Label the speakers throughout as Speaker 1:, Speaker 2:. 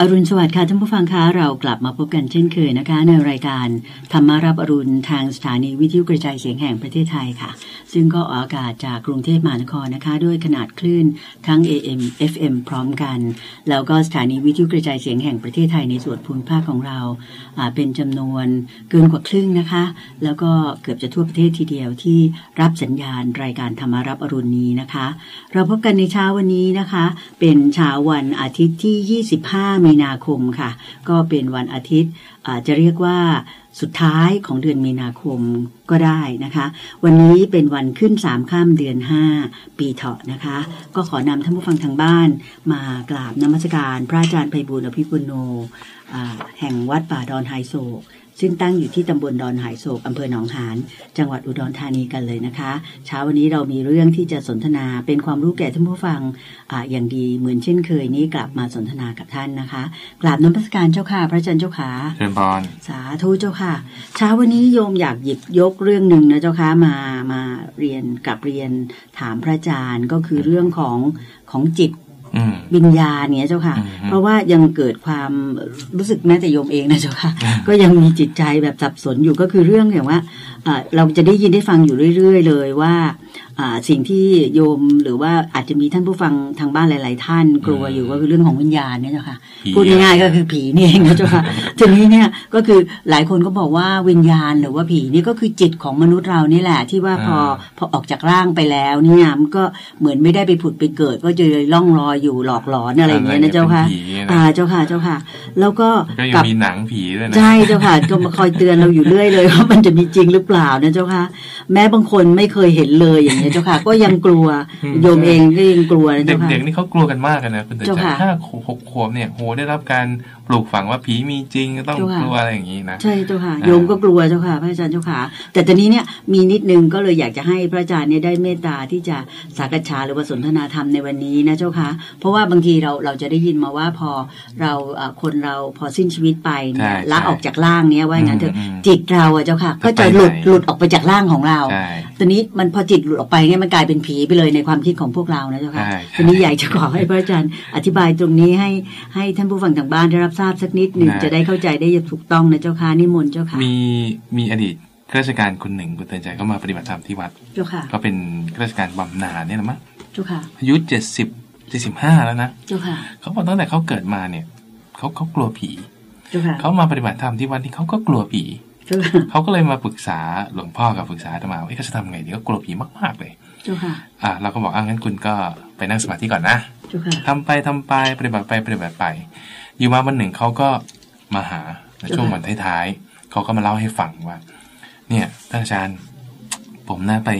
Speaker 1: อรุณสวัสดิ์ค่ะท่านผู้ฟังคะเรากลับมาพบกันเช่นเคยนะคะ ในรายการธรรมารับอรุณทางสถานีวิทยุกระจายเสียงแห่งประเทศไทยค่ะ ซึ่งก็ออกอากาศจากกรุงเทพมหานครนะคะ ด้วยขนาดคลื่นทั้ง AM FM พร้อมกัน แล้วก็สถานีวิทยุกระจายเสียงแห่งประเทศไทยในส่วนภูมิภาคของเราเป็นจำนวนเกินกว่าครึ่งนะคะ แล้วก็เกือบจะทั่วประเทศทีเดียวที่รับสัญญาณรายการธรรมารับอรุณนี้นะคะ เราพบกันในเช้าวันนี้นะคะ เป็นเช้าวันอาทิตย์ที่ 25มีนาคมค่ะ ก็เป็นวันอาทิตย์อาจจะเรียกว่าสุดท้ายของเดือนมีนาคมก็ได้นะคะ วันนี้เป็นวันขึ้นสามข้ามเดือนห้าปีเถาะนะคะ ก็ขอนำท่านผู้ฟังทางบ้าน มากราบนมัสการพระอาจารย์ไพบุญอภิปุโนแห่งวัดป่าดอนไฮโศก ซึ่งตั้งอยู่ที่ตำบลดอนหายโศกอำเภอหนองหาน จังหวัดอุดรธานีกันเลยนะคะ เช้าวันนี้เรามีเรื่องที่จะสนทนาเป็นความรู้แก่ท่านผู้ฟังอาอย่างดีเหมือนเช่นเคยนี้กลับมาสนทนากับท่านนะคะกราบนมัสการเจ้าค่ะ พระอาจารย์เจ้าค่ะ
Speaker 2: เชิญพร
Speaker 1: สาธุเจ้าค่ะ เช้าวันนี้โยมอยากหยิบยกเรื่องหนึ่งนะเจ้าค่ะมามาเรียนกับเรียนถามพระอาจารย์ก็คือเรื่องของของจิต
Speaker 2: อืม
Speaker 1: วิญญาณเนี้ยเจ้าค่ะ
Speaker 2: อืม
Speaker 1: เพราะว่ายังเกิดความรู้สึกแม้แต่โยมเองนะเจ้าค่ะ
Speaker 2: อืม
Speaker 1: ก็ยังมีจิตใจแบบสับสนอยู่ก็คือเรื่องอย่างว่าอ่า เราจะได้ยินได้ฟังอยู่เรื่อย ๆ เลยว่าอ่าสิ่งที่โยมหรือว่าอาจจะมีท่านผู้ฟังทางบ้านหลาย ๆ ท่านกลัวอยู่ก็คือเรื่องของวิญญาณเนี่ยเจ้าค่ะ
Speaker 2: ผี
Speaker 1: พูดง่ายๆก็คือผีนี่เองนะเจ้าค่ะทีนี้เนี่ยก็คือหลายคนก็บอกว่าวิญญาณหรือว่าผีนี่ก็คือจิตของมนุษย์เรานี่แหละ ที่ว่าพอพอออกจากร่างไปแล้วเนี่ยมันก็เหมือนไม่ได้ไปผุดไปเกิด ก็จะล่องลอยอยู่หลอกหลอนอะไรอย่างเงี้ยนะเจ้าค่ะ
Speaker 2: ป็นผีน
Speaker 1: อ่าเจ้าค่ะเจ้าค่ะ แล้วก็
Speaker 2: ก็ยัง
Speaker 1: กับ
Speaker 2: มีหนังผีด้วยนะ
Speaker 1: ใช่เจ้าค่ะก็มาคอยเตือนเราอยู่เรื่อยเลยว่ามันจะมีจริงหรือเปล่านะเจ้าค่ะ แม้บางคนไม่เคยเห็นเลยอย่างเงี้ยเจ้าค่ะ ก็ยังกลัวโยมเองก็ยังกลัวนะ
Speaker 2: เด็
Speaker 1: เจ้ากค่ะ
Speaker 2: เด็กนี่เขากลัวกันมากเลยนะคุณเต๋อ
Speaker 1: เจ้า
Speaker 2: ใจ
Speaker 1: ค่ะ
Speaker 2: ห้าขวบหกขวบเนี่ยโหได้รับการ ปลูกฝังว่าผีมีจริงต้อง
Speaker 1: เจ้าค่ะ
Speaker 2: กลัวอะไรอย่างนี้นะ
Speaker 1: ใช่เจ้าค่ะ
Speaker 2: อ่า
Speaker 1: โยมก็กลัวเจ้าค่ะพระอาจารย์เจ้าค่ะ แต่ตอนนี้เนี่ยมีนิดนึงก็เลยอยากจะให้พระอาจารย์เนี่ยได้เมตตาที่จะสักษาหรือว่าสนทนาธรรมในวันนี้นะเจ้าค่ะ เพราะว่าบางทีเราเราจะได้ยินมาว่าพอเราเอ่อคนเราพอสิ้นชีวิตไปเนี่ย
Speaker 2: ใช่
Speaker 1: ละ
Speaker 2: ใช่
Speaker 1: ออกจากร่างเนี้ยว่างั้นเถอะ
Speaker 2: อืมอืม
Speaker 1: จิตเราอะเจ้าค่ะ
Speaker 2: ก็
Speaker 1: ก็จะ
Speaker 2: ไป
Speaker 1: หลุด
Speaker 2: ไหน
Speaker 1: หลุดออกไปจากร่างของเรา
Speaker 2: ใช่
Speaker 1: ตอนนี้มันพอจิตหลุดออกไปเนี่ยมันกลายเป็นผีไปเลยในความคิดของพวกเรานะเจ้าค่ะ
Speaker 2: ใช่
Speaker 1: ทีนี้อยากจะขอให้พระอาจารย์อธิบายตรงนี้ให้ให้ท่านผู้ฟังทางบ้านได้รับทราบสักนิดหนึ่ง
Speaker 2: ได้
Speaker 1: จะได้เข้าใจได้อย่างถูกต้องนะเจ้าค่ะนิมนต์เจ้าค่ะ
Speaker 2: มีมีอดีตข้าราชการคนหนึ่งคุณเตือนใจก็มาปฏิบัติธรรมที่วัด
Speaker 1: เจ้าค่ะ
Speaker 2: ก็เป็นข้าราชการบำนาญเนี่ยนะมั้ง
Speaker 1: เจ้าค่ะ
Speaker 2: อายุเจ็ดสิบเจ็ดสิบห้าแล้วนะ
Speaker 1: เจ้าค่ะ
Speaker 2: เขาบอกตั้งแต่เขาเกิดมาเนี่ยเขาเขากลัวผี
Speaker 1: เจ้าค่ะ
Speaker 2: เขามาปฏิบัติธรรมที่วัดที่เขาก็กลัวผี
Speaker 1: เจ้าค่ะ
Speaker 2: เขาก็เลยมาปรึกษาหลวงพ่อกับปรึกษาอาตมาว่าเอ๊ะเขาจะทำไงดีเขากลัวผีมากๆเลย
Speaker 1: เจ้าค่ะ
Speaker 2: อะเราก็บอกอะงั้นคุณก็ไปนั่งสมาธิก่อนนะ
Speaker 1: เจ้าค่ะ
Speaker 2: ทำไปทำไปปฏิบัติไปปฏิบัติไป อยู่มาวันหนึ่งเขาก็มาหาในช่วงวันท้ายๆเขาก็มาเล่าให้ฟังว่า เนี่ยท่านอาจารย์ ผมน่าไป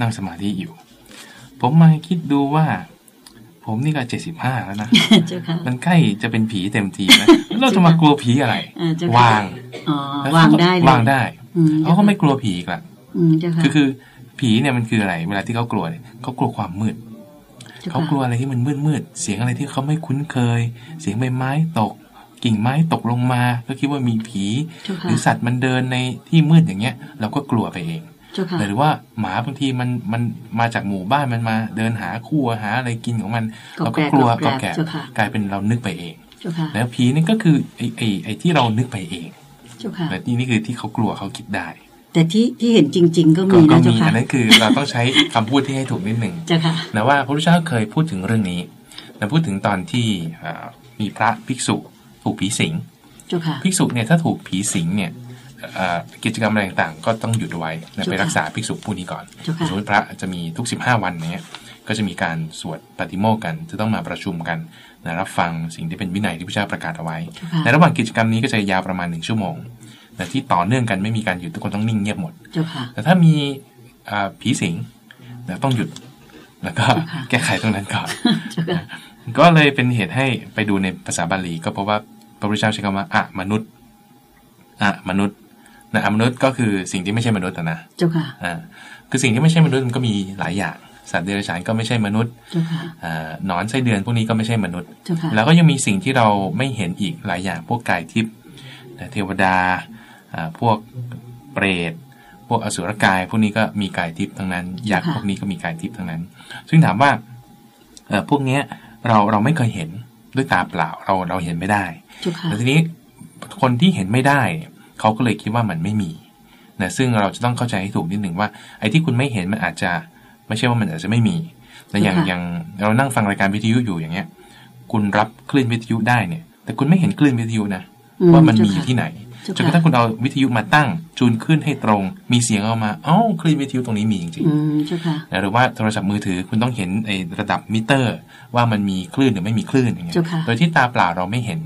Speaker 2: นั่งสมาธิอยู่ ผมมาคิดดูว่า ผมนี่ก็เจ็ดสิบห้าแล้วนะ
Speaker 1: เจ้าค่ะ
Speaker 2: มันใกล้จะเป็นผีเต็มทีแล้วแล้วเราจะมากลัวผีอะไร
Speaker 1: อ่าเจ้าค่ะ
Speaker 2: วาง
Speaker 1: อ๋อ
Speaker 2: แล้ว
Speaker 1: วาง
Speaker 2: เขก็
Speaker 1: ได้เลยวา
Speaker 2: งได้
Speaker 1: อืม
Speaker 2: เขาก็ไม่กลัวผีอีกละ
Speaker 1: อืมเจ้าค่ะ
Speaker 2: คือคือผีเนี่ยมันคืออะไร เวลาที่เขากลัวเนี่ยเขากลัวความมืด
Speaker 1: จ้
Speaker 2: เขา
Speaker 1: ค่ะ
Speaker 2: กลัวอะไรที่มันมืดมืดๆเสียงอะไรที่เขาไม่คุ้นเคย เสียงใบไม้ตก กิ่งไม้ตกลงมา ก็คิดว่ามีผี
Speaker 1: เจ้า
Speaker 2: ห
Speaker 1: ค่ะ
Speaker 2: รือสัตว์มันเดินในที่มืดอย่างเงี้ย เราก็กลัวไปเอง
Speaker 1: เจ้าค่ะ
Speaker 2: หรือว่าหมาบางทีมันมันมาจากหมู่บ้านมันมาเดินหาคู่หาอะไรกินของมัน เราก็กลัวก็แก่
Speaker 1: เจ้าค่ะ
Speaker 2: กลายเป็นเรานึกไปเอง
Speaker 1: เจ้าค่ะ
Speaker 2: แล้วผีนี่ก็คือไอ้ไอ้ไอ้ที่เรานึกไปเอง
Speaker 1: เจ้าค่ะ
Speaker 2: แต่นี่นี่คือที่เขากลัวเขาคิดได้
Speaker 1: แต่ที่ที่เห็นจริง ๆ ก็
Speaker 2: ก็
Speaker 1: มี
Speaker 2: ก็
Speaker 1: นะเจ้า
Speaker 2: มี
Speaker 1: ค่ะ
Speaker 2: อันนั้นคือ เราต้องใช้คำพูดที่ให้ถูกนิดหนึ่ง
Speaker 1: เจ้าค่ะ
Speaker 2: นะว่าพระพุทธเจ้าเคยพูดถึงเรื่องนี้นะพูดถึงตอนที่เอ่อมีพระภิกษุถูกผีสิง
Speaker 1: เจ้าค่ะ
Speaker 2: ภิกษุเนี่ยถ้าถูกผีสิงเนี่ยเอ่อกิจกรรมอะไรต่างๆ ก็ต้องหยุดเอาไว้นะ
Speaker 1: เจ้าค่ะ
Speaker 2: ไปรักษาภิกษุผู้นี้ก่อน
Speaker 1: เจ้าค่ะ
Speaker 2: สมมติพระจะมีทุก 15 วันเนี้ยก็จะมีการสวดปฏิโมกข์กัน จะต้องมาประชุมกันนะรับฟังสิ่งที่เป็นวินัยที่พระเจ้าประกาศเอาไว้
Speaker 1: เจ้าค่ะ
Speaker 2: ในระหว่างกิจกรรมนี้ก็จะยาวประมาณหนึ่งชั่วโมง นะที่ต่อเนื่องกันไม่มีการหยุดทุกคนต้องนิ่งเงียบหมด
Speaker 1: เจ้าค่ะ
Speaker 2: แต่ถ้ามีอ่าผีสิงนะต้องหยุด แล้วก็
Speaker 1: ค่ะ
Speaker 2: แก้ไขตรงนั้นก่อน
Speaker 1: เจ้าค่ะ
Speaker 2: ก็เลยเป็นเหตุให้ไปดูในภาษาบาลี ก็เพราะว่าพระพุทธเจ้าใช้คำว่าอะมนุษย์อะมนุษย์นะอะมนุษย์ก็คือสิ่งที่ไม่ใช่มนุษย์อะนะ
Speaker 1: เจ้าค่ะ
Speaker 2: อ่าคือสิ่งที่ไม่ใช่มนุษย์มันก็มีหลายอย่าง สัตว์เดรัจฉานก็ไม่ใช่มนุษย์
Speaker 1: เจ้าค่ะ
Speaker 2: อ่าหนอนไส้เดือนพวกนี้ก็ไม่ใช่มนุษย์
Speaker 1: เจ้าค่ะ
Speaker 2: แล้วก็ยังมีสิ่งที่เราไม่เห็นอีกหลายอย่างพวกกายทิพย์นะเทวดาอ่า พวกเปรตพวกอสุรกาย พวกนี้ก็มีกายทิพย์ทั้งนั้นยักษ์
Speaker 1: ค่ะ
Speaker 2: พวกนี้ก็มีกายทิพย์ทั้งนั้น ซึ่งถามว่าเอ่อพวกเนี้ยเราเราไม่เคยเห็นด้วยตาเปล่าเราเราเห็นไม่ได้
Speaker 1: เจ้าค่ะ
Speaker 2: แต่ทีนี้คนที่เห็นไม่ได้เขาก็เลยคิดว่ามันไม่มีนะซึ่งเราจะต้องเข้าใจให้ถูกนิดหนึ่งว่าไอ้ที่คุณไม่เห็นมันอาจจะไม่ใช่ว่ามันอาจจะไม่มีแต่อย่าง
Speaker 1: ค่ะ
Speaker 2: อย่างเรานั่งฟังรายการวิทยุอยู่อย่างเงี้ย คุณรับคลื่นวิทยุได้เนี่ย แต่คุณไม่เห็นคลื่นวิทยุนะ
Speaker 1: อื
Speaker 2: ว่ามันมีอ
Speaker 1: เจ้
Speaker 2: ยู่
Speaker 1: ค่ะ
Speaker 2: ที่ไหน
Speaker 1: เจ้า
Speaker 2: จนกระ
Speaker 1: ค่ะ
Speaker 2: ทั่งคุณเอาวิทยุมาตั้ง จูนขึ้นให้ตรง มีเสียงออกมาเอ้าคลื่นวิทยุตรงนี้มีจริง
Speaker 1: อืมเจ้าค่ะ
Speaker 2: ๆนะหรือว่าโทรศัพท์มือถือคุณต้องเห็นไอ้ระดับมิเตอร์ ว่ามันมีคลื่นหรือไม่มีคลื่นอย่างเงี้ย
Speaker 1: เจ้าค่ะ
Speaker 2: โดยที่ตาเปล่าเราไม่เห็น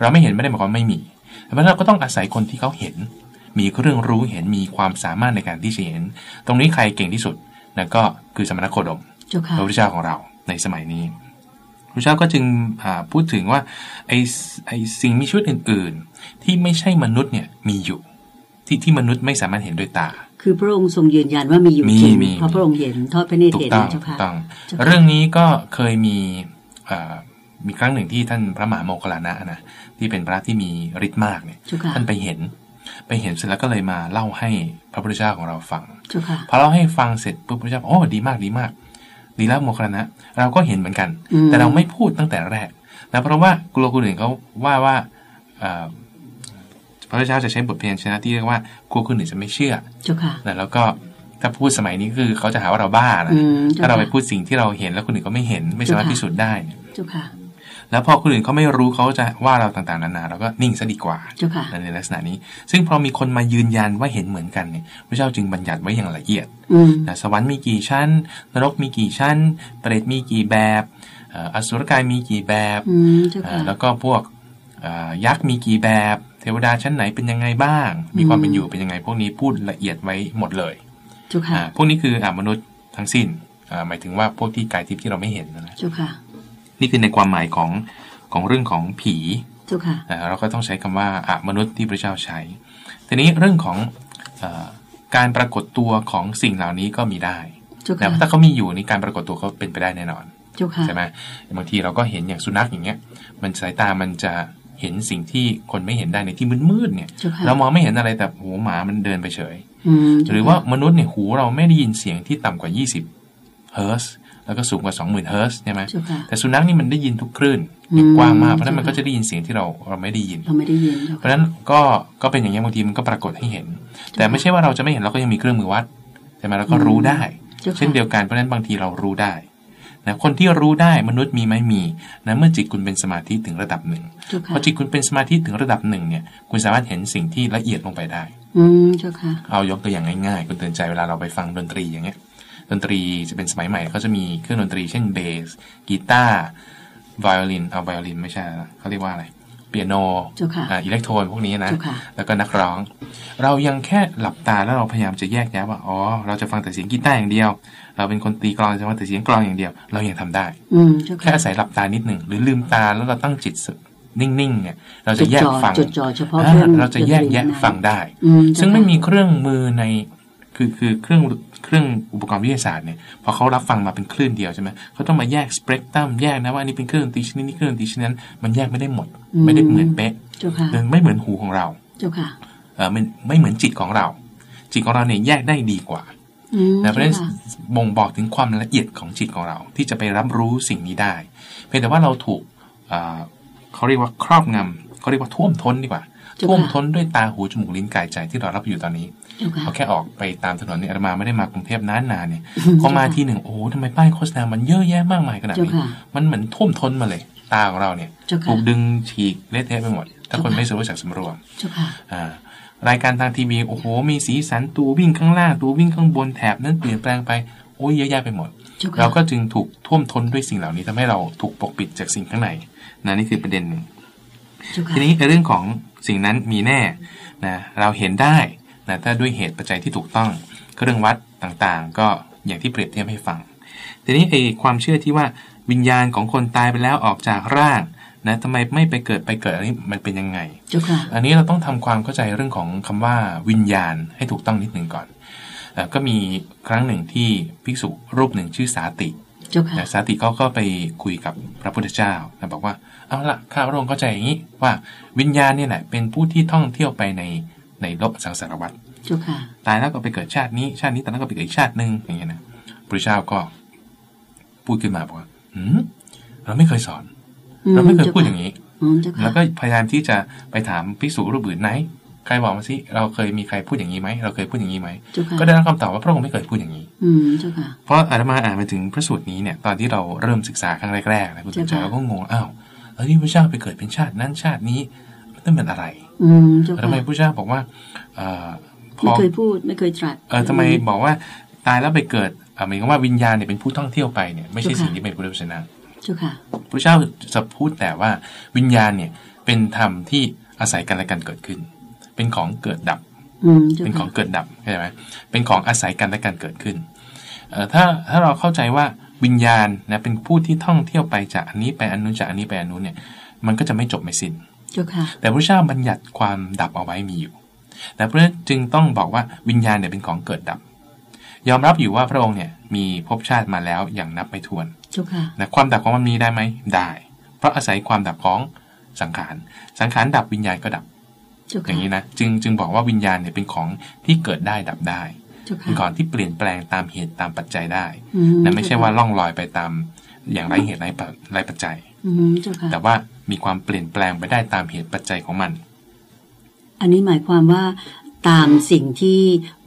Speaker 2: เราไม่เห็นไม่ได้หมายความว่าไม่มีเพราะฉะนั้นเราก็ต้องอาศัยคนที่เขาเห็น มีเรื่องรู้เห็นมีความสามารถในการที่จะเห็น ตรงนี้ใครเก่งที่สุดนะก็คือสมณโคดม
Speaker 1: เจ้าค่ะ
Speaker 2: พระพุทธเจ้าของเราในสมัยนี้พระพุทธเจ้าก็จึงอ่าพูดถึงว่าไอ้ไอ้สิ่งมีชีวิตอื่นๆ ที่ไม่ใช่มนุษย์เนี่ยมีอยู่ ที่ที่มนุษย์ไม่สามารถเห็นด้วยตา
Speaker 1: คือพระองค์ทรงยืนยันว่ามีอยู่
Speaker 2: มี
Speaker 1: จริง
Speaker 2: มี
Speaker 1: เพราะพระองค์เห็นทอดพระเนตร
Speaker 2: ถู
Speaker 1: เห็
Speaker 2: ก
Speaker 1: น
Speaker 2: ต้อง
Speaker 1: เจ้า
Speaker 2: ถู
Speaker 1: ค่ะ
Speaker 2: กต้อง
Speaker 1: เจ้าค่ะ
Speaker 2: เรื่องนี้ก็เคยมีอ่ามีครั้งหนึ่งที่ท่านพระมหาโมคคัลลานะนะที่เป็นพระที่มีฤทธิ์มากเนี่ย
Speaker 1: เจ้าค่ะ
Speaker 2: ท่านไปเห็น ไปเห็นเสร็จแล้วก็เลยมาเล่าให้พระพุทธเจ้าของเราฟัง
Speaker 1: เจ้าค่ะ
Speaker 2: พอเล่าให้ฟังเสร็จปุ๊บพระพุทธเจ้าบอกโอ้ดีมากดีมาก ดีแล้วโมคคัลลานะ เราก็เห็นเหมือนกัน
Speaker 1: อืม
Speaker 2: แต่เราไม่พูดตั้งแต่แรกนะเพราะว่ากลัวคนอื่นเขาว่าว่าเอ่อ พระพุทธเจ้าจะใช้บทเพียนชนะที่เรียกว่ากลัวคนอื่นจะไม่เชื่อ
Speaker 1: เจ้าค่ะ
Speaker 2: นะแล้วก็ถ้าพูดสมัยนี้คือเขาจะหาว่าเราบ้านะ
Speaker 1: อืมเจ้า
Speaker 2: ถ้าเราไป
Speaker 1: ค่ะ
Speaker 2: พูดสิ่งที่เราเห็นแล้วคนอื่นก็ไม่เห็น ไม่สามารถ
Speaker 1: เจ้าค่ะ
Speaker 2: พิสูจน์ได้เนี่ย
Speaker 1: เจ้าค่ะ
Speaker 2: แล้วพอคนอื่นเขาไม่รู้เขาจะว่าเราต่างๆนานาเราก็นิ่งซะดีกว่า
Speaker 1: เจ้าค่ะ
Speaker 2: ในลักษณะนี้ ซึ่งพอมีคนมายืนยันว่าเห็นเหมือนกันเนี่ยพระเจ้าจึงบัญญัติไว้อย่างละเอียด
Speaker 1: อืม
Speaker 2: นะสวรรค์มีกี่ชั้น นรกมีกี่ชั้น เปรตมีกี่แบบเอ่ออสุรกายมีกี่แบบ
Speaker 1: อืมเจ้า
Speaker 2: เอ่
Speaker 1: ค่ะ
Speaker 2: อแล้วก็พวกเอ่อยักษ์มีกี่แบบ เทวดาชั้นไหนเป็นยังไงบ้าง มีความเป็นอยู่เป็นยังไง พวกนี้พูดละเอียดไว้หมดเลย
Speaker 1: เจ้าค่ะ
Speaker 2: อ่าพวกนี้คืออ่ามนุษย์ทั้งสิ้นอ่าหมายถึงว่าพวกที่กายทิพย์ที่เราไม่เห็นนะ
Speaker 1: เจ้าค่ะ
Speaker 2: นี่คือในความหมายของของเรื่องของผี
Speaker 1: เจ้าค่ะ
Speaker 2: อ่าเราก็ต้องใช้คำว่าอะมนุษย์ที่พระเจ้าใช้ทีนี้เรื่องของเออการปรากฏตัวของสิ่งเหล่านี้ก็มีได้
Speaker 1: เจ้า
Speaker 2: แต่
Speaker 1: ค่ะ
Speaker 2: ถ้าเขามีอยู่ในการปรากฏตัวเขาเป็นไปได้แน่นอน
Speaker 1: เจ้าค่ะ
Speaker 2: ใช่ไหมบางทีเราก็เห็นอย่างสุนัขอย่างเงี้ย มันสายตามันจะ เห็นสิ่งที่คนไม่เห็นได้ในที่มืดๆเนี่ย
Speaker 1: เจ้าค่ะ
Speaker 2: เรามองไม่เห็นอะไรแต่หูหมามันเดินไปเฉย
Speaker 1: อืมเจ้
Speaker 2: หรือว่ามนุษย์เนี่ยหูเราไม่ได้ยินเสียงที่ต่ำกว่า 20 เฮิร์ตซ์แล้วก็สูงกว่า 20,000เฮิร์ตซ์ใช่ไหม
Speaker 1: เจ้าค่ะ
Speaker 2: แต่สุนัขนี่มันได้ยินทุกคลื่น
Speaker 1: อืม
Speaker 2: กว้างมากเพราะฉะนั้นมัน
Speaker 1: เจ้าค่ะ
Speaker 2: ก็จะได้ยินเสียงที่เราเราไม่ได้ยิน
Speaker 1: เราไม่ได้ยินเจ้า
Speaker 2: เพ
Speaker 1: ค่ะ
Speaker 2: ราะฉะนั้นก็ก็เป็นอย่างนี้ยบางทีมันก็ปรากฏให้เห็น แต่ไม่ใช่ว่าเราจะไม่เห็นเราก็ยังมีเครื่องมือวัดใช่ไหมเราก็รู้ได้
Speaker 1: เจ้าค่ะ
Speaker 2: เช่นเดียวกันเพราะฉะนั้นบางทีเรารู้ได้ นะคนที่รู้ได้มนุษย์มีไหมมีนะเมื่อจิตคุณเป็นสมาธิถึงระดับหนึ่ง
Speaker 1: เจ้า
Speaker 2: พ
Speaker 1: ค่ะ
Speaker 2: อจิตคุณเป็นสมาธิถึงระดับหนึ่งเนี่ยคุณสามารถเห็นสิ่งที่ละเอียดลงไปได้
Speaker 1: อืมเจ้าค่ะ
Speaker 2: เอายกตัวอย่างง่ายๆคุณเตือนใจเวลาเราไปฟังดนตรีอย่างเงี้ยดนตรีจะเป็นสมัยใหม่เขาจะมีเครื่องดนตรีเช่นเบสกีตาร์ไวโอลินเอาไวโอลินไม่ใช่ละเขาเรียกว่าอะไร เปียโน
Speaker 1: เจ้าค่ะ
Speaker 2: อ่าอิเล็กโทรนพวกนี้นะ
Speaker 1: เจ้าค่ะ
Speaker 2: แล้วก็นักร้อง เรายังแค่หลับตาแล้วเราพยายามจะแยกแยะว่า อ๋อ เราจะฟังแต่เสียงกีตาร์อย่างเดียว เราเป็นคนตีกลองจะฟังแต่เสียงกลองอย่างเดียว เรายังทำได้
Speaker 1: อืมเจ้า
Speaker 2: แค่
Speaker 1: ค่ะ
Speaker 2: อาศัยหลับตานิดหนึ่ง หรือลืมตาแล้วเราตั้งจิตนิ่งๆเนี่ย เรา
Speaker 1: จ
Speaker 2: จะ
Speaker 1: ด
Speaker 2: แย
Speaker 1: จ่
Speaker 2: ก
Speaker 1: อ
Speaker 2: ฟัง
Speaker 1: จดจ่อเฉพาะ
Speaker 2: อ่า
Speaker 1: เรื่อง
Speaker 2: เราจะแยกแยะ
Speaker 1: ดนตรีนั้น
Speaker 2: ฟังได้
Speaker 1: อืมเจ้า
Speaker 2: ซึ่ง
Speaker 1: ค่ะ
Speaker 2: ไม่มีเครื่องมือใน คือคือเครื่อง เครื่องอุปกรณ์วิทยาศาสตร์เนี่ยพอเขารับฟังมาเป็นคลื่นเดียวใช่ไหมเขาต้องมาแยกสเปกตรัมแยกนะว่าอันนี้เป็นเครื่องดนตรีชนิดนี้เครื่องดนตรีชนิดนั้นมันแยกไม่ได้หมด ไม่ได้เหมือนเป๊ะ
Speaker 1: เจ้าค่ะ
Speaker 2: หรือไม่เหมือนหูของเรา
Speaker 1: เจ้าค่ะ
Speaker 2: เออมันไม่เหมือนจิตของเรา จิตของเราเนี่ยแยกได้ดีกว่า
Speaker 1: อืม
Speaker 2: นะเพราะฉะนั้น
Speaker 1: เจ้าค่ะ
Speaker 2: บ่งบอกถึงความละเอียดของจิตของเรา ที่จะไปรับรู้สิ่งนี้ได้ เพียงแต่ว่าเราถูกเอ่อเขาเรียกว่าครอบงำเขาเรียกว่าท่วมท้นดีกว่า
Speaker 1: เจ้าค่ะ
Speaker 2: ท่วมท้นด้วยตาหูจมูกลิ้นกายใจที่เรารับอยู่ตอนนี้
Speaker 1: เจ้าค่ะ
Speaker 2: เขาแค่ออกไปตามถนนเนี่ยอาตมาไม่ได้มากรุงเทพนานนานๆเนี่ยพอมาทีหนึ่งโอ้โหทำไมป้ายโฆษณามันเยอะแยะมากมายขนาด
Speaker 1: เจ้า
Speaker 2: นี้
Speaker 1: ค่ะ
Speaker 2: มันเหมือนท่วมท้นมาเลย ตาของเราเนี่ย
Speaker 1: เจ้า
Speaker 2: ถู
Speaker 1: ค่ะ
Speaker 2: กดึงฉีกเละเทะไปหมด ถ้าคน
Speaker 1: เจ้าค่ะ
Speaker 2: ไม่รู้จักสำรวม
Speaker 1: เจ้าค่ะ
Speaker 2: อ่ารายการทางทีวีโอ้โห มีสีสันตัววิ่งข้างล่างตัววิ่งข้างบนแถบนั้นเปลี่ยนแปลงไปโอ้ยเยอะแยะไปหมด
Speaker 1: เจ้าค่ะ
Speaker 2: เราก็จึงถูกท่วมท้นด้วยสิ่งเหล่านี้ทำให้เราถูกปกปิดจากสิ่งข้างในนะนี่คือประเด็นหนึ่ง
Speaker 1: เจ้าค่ะ
Speaker 2: ทีนี้ในเรื่องของสิ่งนั้นมีแน่นะเราเห็นได้ นะถ้าด้วยเหตุปัจจัยที่ถูกต้องเครื่องวัดต่างๆ ก็อย่างที่เปรียบเทียบให้ฟัง ทีนี้ไอ้ความเชื่อที่ว่าวิญญาณของคนตายไปแล้วออกจากร่างนะทำไมไม่ไปเกิดไปเกิดอันนี้มันเป็นยังไง
Speaker 1: เจ้าค่ะ
Speaker 2: อันนี้เราต้องทำความเข้าใจเรื่องของคำว่าวิญญาณให้ถูกต้องนิดหนึ่งก่อนเอ่อก็มีครั้งหนึ่งที่ภิกษุรูปหนึ่งชื่อสาติ
Speaker 1: เจ้าค่ะ
Speaker 2: แต่สาติเขาก็ไปคุยกับพระพุทธเจ้านะบอกว่าเอาละข้าพระองค์เข้าใจอย่างนี้ว่าวิญญาณเนี่ยแหละเป็นผู้ที่ท่องเที่ยวไปใน ในโลกสังสารวัฏ
Speaker 1: เจ้าค่ะ
Speaker 2: ตายแล้วก็ไปเกิดชาตินี้ ชาตินี้ตายแล้วก็ไปเกิดอีกชาติหนึ่งอย่างเงี้ยนะพระพุทธเจ้าก็พูดขึ้นมาบอกว่าอืมเราไม่เคยสอน
Speaker 1: อืม
Speaker 2: เราไม่เคย
Speaker 1: เจ้า
Speaker 2: พูด
Speaker 1: ค่ะ
Speaker 2: อย่างนี้
Speaker 1: อืมเจ้าค่ะ
Speaker 2: แล้วก็พยายามที่จะไปถามภิกษุรูปอื่นไหนใครบอกมาสิเราเคยมีใครพูดอย่างนี้ไหมเราเคยพูดอย่างนี้ไหม
Speaker 1: เจ้าค่ะ
Speaker 2: ก็ได้รับคำตอบว่าพระองค์ไม่เคยพูดอย่างนี้
Speaker 1: อืมเจ้าค่ะ
Speaker 2: เพราะอาตมาอ่านมาถึงพระสูตรนี้เนี่ยตอนที่เราเริ่มศึกษาครั้งแรกๆนะคุณสนใจ
Speaker 1: เจ้าค่ะ
Speaker 2: เราก็งงอ้าวแล้วที่พระเจ้าไปเกิดเป็นชาตินั้นชาตินี้ มันต้องเป็นอะไร
Speaker 1: อืมเจ้า
Speaker 2: ทำ
Speaker 1: ค่ะ
Speaker 2: ไมพระเจ้าบอกว่าเอ่อพ
Speaker 1: ไม่
Speaker 2: อ
Speaker 1: เคยพูดไม่เคยตรัส
Speaker 2: เออทำไมบอกว่าตายแล้วไปเกิดอ่าหมายความว่าวิญญาณเนี่ยเป็นผู้ท่องเที่ยวไปเนี่ยไม่ใช่
Speaker 1: เจ้าค่ะ
Speaker 2: สิ่งที่เป็นพุทธวจนะ
Speaker 1: เจ้าค่ะ
Speaker 2: พระเจ้าจะพูดแต่ว่าวิญญาณเนี่ยเป็นธรรมที่อาศัยกันและกันเกิดขึ้น เป็นของเกิดดับ
Speaker 1: อืมเจ้า
Speaker 2: เป็นขอ
Speaker 1: ค่ะ
Speaker 2: งเกิดดับเข้าใจไหมเป็นของอาศัยกันและกันเกิดขึ้นเอ่อถ้าถ้าเราเข้าใจว่าวิญญาณนะเป็นผู้ที่ท่องเที่ยวไปจากอันนี้ไปอันนู้นจากอันนี้ไปอันนู้นเนี่ยมันก็จะไม่จบไม่สิ้น
Speaker 1: เจ้าค่ะ
Speaker 2: แต่พระเจ้าบัญญัติความดับเอาไว้มีอยู่ แต่พระจึงต้องบอกว่าวิญญาณเนี่ยเป็นของเกิดดับ ยอมรับอยู่ว่าพระองค์เนี่ยมีภพชาติมาแล้วอย่างนับไม่ถ้วน
Speaker 1: เจ้าค่ะ
Speaker 2: นะความดับของมันมีได้ไหมได้ เพราะอาศัยความดับของสังขาร สังขารดับวิญญาณก็ดับ
Speaker 1: เจ้า
Speaker 2: อ
Speaker 1: ค่ะ
Speaker 2: ย่างนี้นะจึงจึงบอกว่าวิญญาณเนี่ยเป็นของที่เกิดได้ดับได้
Speaker 1: เจ้า
Speaker 2: เป็น
Speaker 1: ค่ะ
Speaker 2: ของที่เปลี่ยนแปลงตามเหตุตามปัจจัยได้
Speaker 1: อื
Speaker 2: นะไม่ใช่ว่าล่องลอยไปตามอย่างไรเหตุไรปัจไรปัจจัย
Speaker 1: อืมเจ้าค่ะ
Speaker 2: แต่ว่ามีความเปลี่ยนแปลงไปได้ตามเหตุปัจจัยของมัน
Speaker 1: อันนี้หมายความว่าตามสิ่งที่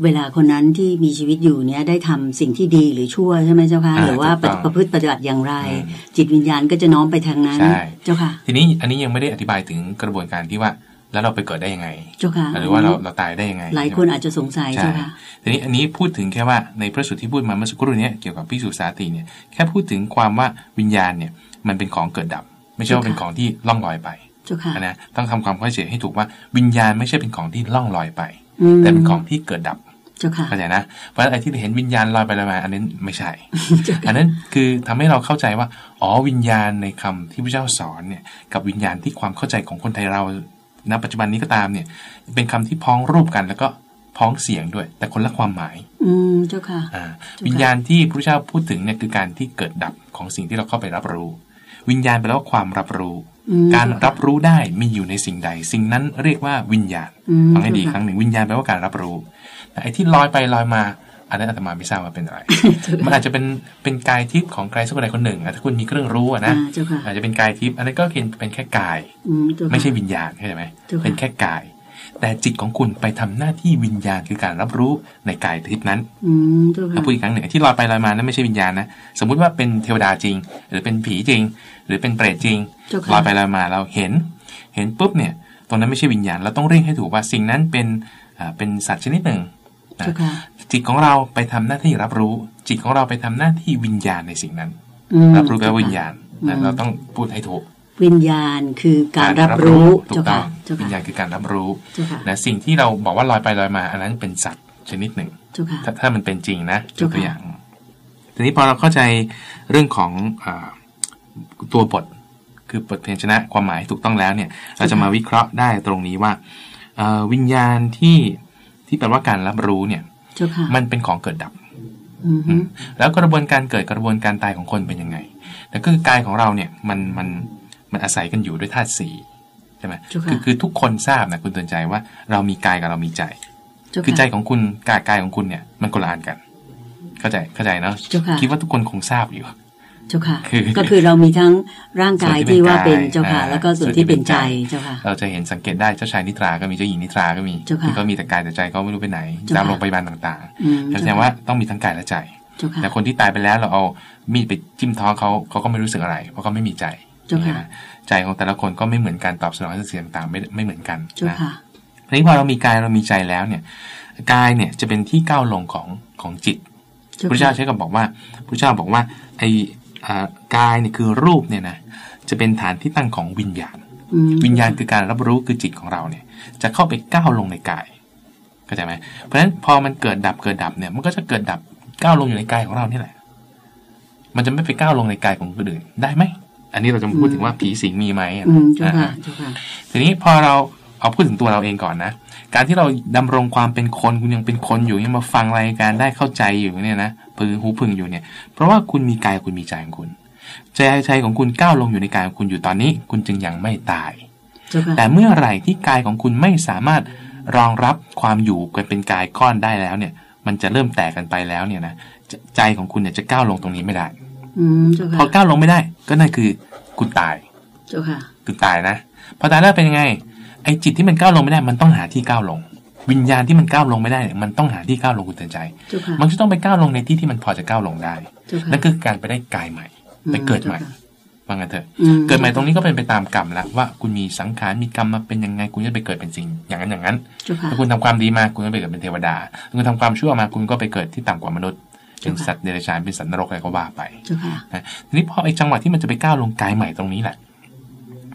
Speaker 1: เวลาคนนั้นที่มีชีวิตอยู่เนี้ยได้ทำสิ่งที่ดีหรือชั่วใช่ไหมเจ้าค่ะ
Speaker 2: อ่า
Speaker 1: หรือว่า
Speaker 2: ถูกต้อง
Speaker 1: ประพฤติปฏิบัติอย่างไร
Speaker 2: อืม
Speaker 1: จิตวิญญาณก็จะน้อมไปทางนั้น
Speaker 2: ใช่
Speaker 1: เจ้าค่ะ
Speaker 2: ทีนี้อันนี้ยังไม่ได้อธิบายถึงกระบวนการที่ว่าแล้วเราไปเกิดได้ยังไง
Speaker 1: เจ้าค่ะ
Speaker 2: หรือว่าเราเราตายได้ยังไง
Speaker 1: หลายคนอาจจะสงสัย
Speaker 2: ใช่
Speaker 1: เจ้าค่ะ
Speaker 2: ทีนี้อันนี้พูดถึงแค่ว่าในพระสูตรที่พูดมาเมื่อสักครู่เนี้เกี่ยวกับพิสุสาติเนี่ยแค่พูดถึงความว่าวิญญาณเนี่ยมันเป็นของเกิดดับ ไม่ใช่ว่าเป็นของที่ล่องลอยไป
Speaker 1: เจ้าค่ะ
Speaker 2: นะต้องทำความเข้าใจให้ถูกว่าวิญญาณไม่ใช่เป็นของที่ล่องลอยไป
Speaker 1: อืม
Speaker 2: แต่เป็นของที่เกิดดับ
Speaker 1: เจ้าค่ะ
Speaker 2: เข้าใจนะเพราะฉะนั้นไอ้ที่เห็นวิญญาณลอยไปลอยมา อันนี้ไม่ใช่
Speaker 1: เจ้า
Speaker 2: อั
Speaker 1: ค่ะ
Speaker 2: นนั้นคือทำให้เราเข้าใจว่าอ๋อวิญญาณในคำที่พระเจ้าสอนเนี่ยกับวิญญาณที่ความเข้าใจของคนไทยเราณปัจจุบันนี้ก็ตามเนี่ย เป็นคำที่พ้องรูปกันแล้วก็พ้องเสียงด้วย แต่คนละความหมาย
Speaker 1: อืมเจ้าค่ะ
Speaker 2: อ่า
Speaker 1: ค่ะ
Speaker 2: วิญญาณที่พระเจ้าพูดถึงเนี่ยคือการที่เกิดดับของสิ่งที่เราเข้าไปรับรู้ วิญญาณแปลว่าความรับรู้
Speaker 1: อืม
Speaker 2: การรับรู้ได้มีอยู่ในสิ่งใด สิ่งนั้นเรียกว่าวิญญาณ
Speaker 1: อืม
Speaker 2: ฟังให้ดีอีก
Speaker 1: เจ้า
Speaker 2: ครั้งหนึ่งวิญญาณแปลว่าการรับรู้แต่ไอ้ที่ลอยไปลอยมาอันนั้นอาตมาไม่ทราบว่าเป็นอะไร มันอาจจะเป็นเป็นกายทิพย์ของใครสักคนใดคนหนึ่งอะถ้าคุณมีเครื่องรู้อะนะ
Speaker 1: อ่าเจ้าค่ะ
Speaker 2: อาจจะเป็นกายทิพย์อันนั้นก็เป็นเป็นแค่กาย
Speaker 1: อืมเจ้าค่ะ
Speaker 2: ไม่ใช่วิญญาณเข้าใจไหม
Speaker 1: เจ้าค่ะ
Speaker 2: เป็นแค่กาย แต่จิตของคุณไปทำหน้าที่วิญญาณคือการรับรู้ในกายทิพย์นั้น
Speaker 1: อืมเจ้าค่ะ
Speaker 2: ถ้าพูดอีกครั้งหนึ่งไอ้ที่ลอยไปลอยมานั้นไม่ใช่วิญญาณนะสมมุติว่าเป็นเทวดาจริง หรือเป็นผีจริง หรือเป็นเปรตจริง
Speaker 1: เจ้าค่ะ
Speaker 2: ลอยไปลอยมาเราเห็น เห็นปุ๊บเนี่ย ตรงนั้นไม่ใช่วิญญาณเราต้องเรียกให้ถูกว่าสิ่งนั้นเป็นอ่าเป็นสัตว์ชนิดหนึ่งนะ
Speaker 1: เจ้าค่ะ
Speaker 2: จิตของเราไปทำหน้าที่รับรู้ จิตของเราไปทำหน้าที่วิญญาณในสิ่งนั้น
Speaker 1: อืม
Speaker 2: รับรู้แปลว่าวิญญาณนะ
Speaker 1: อืม
Speaker 2: เราต้องพูดให้ถูก
Speaker 1: วิญญาณคือการรับรู้
Speaker 2: ถู
Speaker 1: เจ้าก
Speaker 2: ต้อ
Speaker 1: ค่ะ
Speaker 2: ง
Speaker 1: เจ้า
Speaker 2: วิญ
Speaker 1: ค่ะ
Speaker 2: ญาณคือการรับรู้
Speaker 1: เจ้าค่ะ
Speaker 2: นะสิ่งที่เราบอกว่าลอยไปลอยมา อันนั้นเป็นสัตว์ชนิดหนึ่ง
Speaker 1: เจ้าค่ะ
Speaker 2: ถ้าถ้ามันเป็นจริงนะย
Speaker 1: เจ้ากค่ะ
Speaker 2: ตัวอย่างทีนี้พอเราเข้าใจเรื่องของอาตัวบทคือบทเพลงชนะความหมายถูกต้องแล้วเนี่ย เราจะมาวิเคราะห์ได้ตรงนี้ว่าเอ่อวิญญาณที่ที่แปลว่าการรับรู้เนี่ย
Speaker 1: เจ้าค่ะ
Speaker 2: มันเป็นของเกิดดับ
Speaker 1: อืมฮึ
Speaker 2: แล้วกระบวนการเกิดกระบวนการตายของคนเป็นยังไงแต่คือกายของเราเนี่ยมันมัน มันอาศัยกันอยู่ด้วยธาตุสี่ใช่ไหม
Speaker 1: เจ้า
Speaker 2: คือ
Speaker 1: ค่ะ
Speaker 2: คือทุกคนทราบนะคุณเตือนใจว่าเรามีกายกับเรามีใจ
Speaker 1: เจ้า
Speaker 2: คือใจ
Speaker 1: ค่ะ
Speaker 2: ของคุณกายกายของคุณเนี่ย มันคนละอันกัน เข้าใจเข้าใจเนาะ
Speaker 1: เจ้าค่ะ
Speaker 2: คิดว่าทุกคนคงทราบอยู่
Speaker 1: เจ้าค่ะ
Speaker 2: คือ
Speaker 1: ก็คือเรามีทั้งร่างกาย
Speaker 2: ส่วนที่
Speaker 1: ที่ว่าเป็น
Speaker 2: เป็นกาย
Speaker 1: เจ้าค่ะ
Speaker 2: อ่า
Speaker 1: แล้วก็ส่วน
Speaker 2: ส่วนที่
Speaker 1: ที่เป็นใจ
Speaker 2: เป็นใจ
Speaker 1: เจ้าค่ะ
Speaker 2: เราจะเห็นสังเกตได้เจ้าชายนิทราก็มีเจ้าหญิงนิทราก็มี
Speaker 1: เจ้าค่ะ
Speaker 2: ที่เขามีแต่กายแต่ใจเขาไม่รู้ไปไหน
Speaker 1: เจ้าค่ะ
Speaker 2: ตามโรงพยาบาลต่าง
Speaker 1: อืม
Speaker 2: ๆแสดงว่าต้องมีทั้งกายและใจ
Speaker 1: เจ้าค่ะ
Speaker 2: แต่คนที่ตายไปแล้วเราเอามีดไปจิ้มท้องเขาเขาก็ไม่รู้สึกอะไร เพราะเขาไม่มีใจ
Speaker 1: เจ้าค่ะ
Speaker 2: น ใจของแต่ละคนก็ไม่เหมือนกันตอบสนองเสียงต่างๆไม่ไม่เหมือนกัน
Speaker 1: เจ้า
Speaker 2: นะ
Speaker 1: ค่ะ
Speaker 2: ทีนี้พอเรามีกายเรามีใจแล้วเนี่ยกายเนี่ยจะเป็นที่ก้าวลงของของจิต
Speaker 1: เจ้า
Speaker 2: พระเจ้า
Speaker 1: ค่ะ
Speaker 2: ใช้คำบอกว่าพระเจ้าบอกว่าไอ้อ่ากายเนี่ยคือรูปเนี่ยนะจะเป็นฐานที่ตั้งของวิญญาณ
Speaker 1: อืม
Speaker 2: วิญญาณคือการรับรู้คือจิตของเราเนี่ย จะเข้าไปก้าวลงในกายเข้าใจไหมเพราะฉะนั้นพอมันเกิดดับเกิดดับเนี่ย มันก็จะเกิดดับก้าวลงอยู่ในกายของเรานี่แหละ มันจะไม่ไปก้าวลงในกายของคนอื่นได้ไหม อันนี้เราจะมาพูดถึงว่าผีสิงมีไหมอะ
Speaker 1: อื
Speaker 2: นะ
Speaker 1: มเจ้าค่ะ
Speaker 2: อ่า
Speaker 1: เจ้าค่ะ
Speaker 2: ทีนี้พอเราเอาพูดถึงตัวเราเองก่อนนะ การที่เราดำรงความเป็นคนคุณยังเป็นคนอยู่ยังมาฟังรายการได้เข้าใจอยู่เนี่ยนะพึงหูพึงอยู่เนี่ย เพราะว่าคุณมีกายคุณมีใจของคุณใจใจของคุณก้าวลงอยู่ในกายของคุณอยู่ตอนนี้ คุณจึงยังไม่ตาย
Speaker 1: เจ้าค่ะ
Speaker 2: แต่เมื่อไหร่ที่กายของคุณไม่สามารถรองรับความอยู่กันเป็นกายก้อนได้แล้วเนี่ย มันจะเริ่มแตกกันไปแล้วเนี่ยนะใจใจของคุณเนี่ยจะก้าวลงตรงนี้ไม่ได้
Speaker 1: อืมเจ้า
Speaker 2: พอ
Speaker 1: ค่ะ
Speaker 2: ก้าวลงไม่ได้ ก็นั่นคือคุณตาย
Speaker 1: เจ้าค่ะ
Speaker 2: คือตายนะ พอตายแล้วเป็นยังไง ไอ้จิตที่มันก้าวลงไม่ได้ มันต้องหาที่ก้าวลง วิญญาณที่มันก้าวลงไม่ได้เนี่ยมันต้องหาที่ก้าวลงคุณเตือนใจ
Speaker 1: เจ้าค่ะ
Speaker 2: มันจะต้องไปก้าวลงในที่ที่มันพอจะก้าวลงได้
Speaker 1: เจ้าค่ะ
Speaker 2: นั่นคือการไปได้กายใหม่
Speaker 1: อืม
Speaker 2: ไปเกิดใหม่
Speaker 1: เจ้าค่ะ
Speaker 2: ว่างั้นเถอะ
Speaker 1: อื
Speaker 2: เกิดใหม่ตรงนี้ก็เป็นไปตามกรรมแล้วว่าคุณมีสังขารมีกรรมมาเป็นยังไง คุณจะไปเกิดเป็นสิ่งอย่างนั้นอย่างนั้น
Speaker 1: เจ้าค่ะ
Speaker 2: ถ้าคุณทำความดีมาคุณก็ไปเกิดเป็นเทวดาถ้าคุณทำความชั่วมาคุณก็ไปเกิดที่ต่ำกว่ามนุษย์ เป็น
Speaker 1: เจ้าค่ะ
Speaker 2: สัตว์เดรัจฉานเป็นสัตว์นรกอะไรก็ว่าไป
Speaker 1: เจ้าค่ะ
Speaker 2: นะทีนี้พอไอ้จังหวะที่มันจะไปก้าวลงกายใหม่ตรงนี้แหละ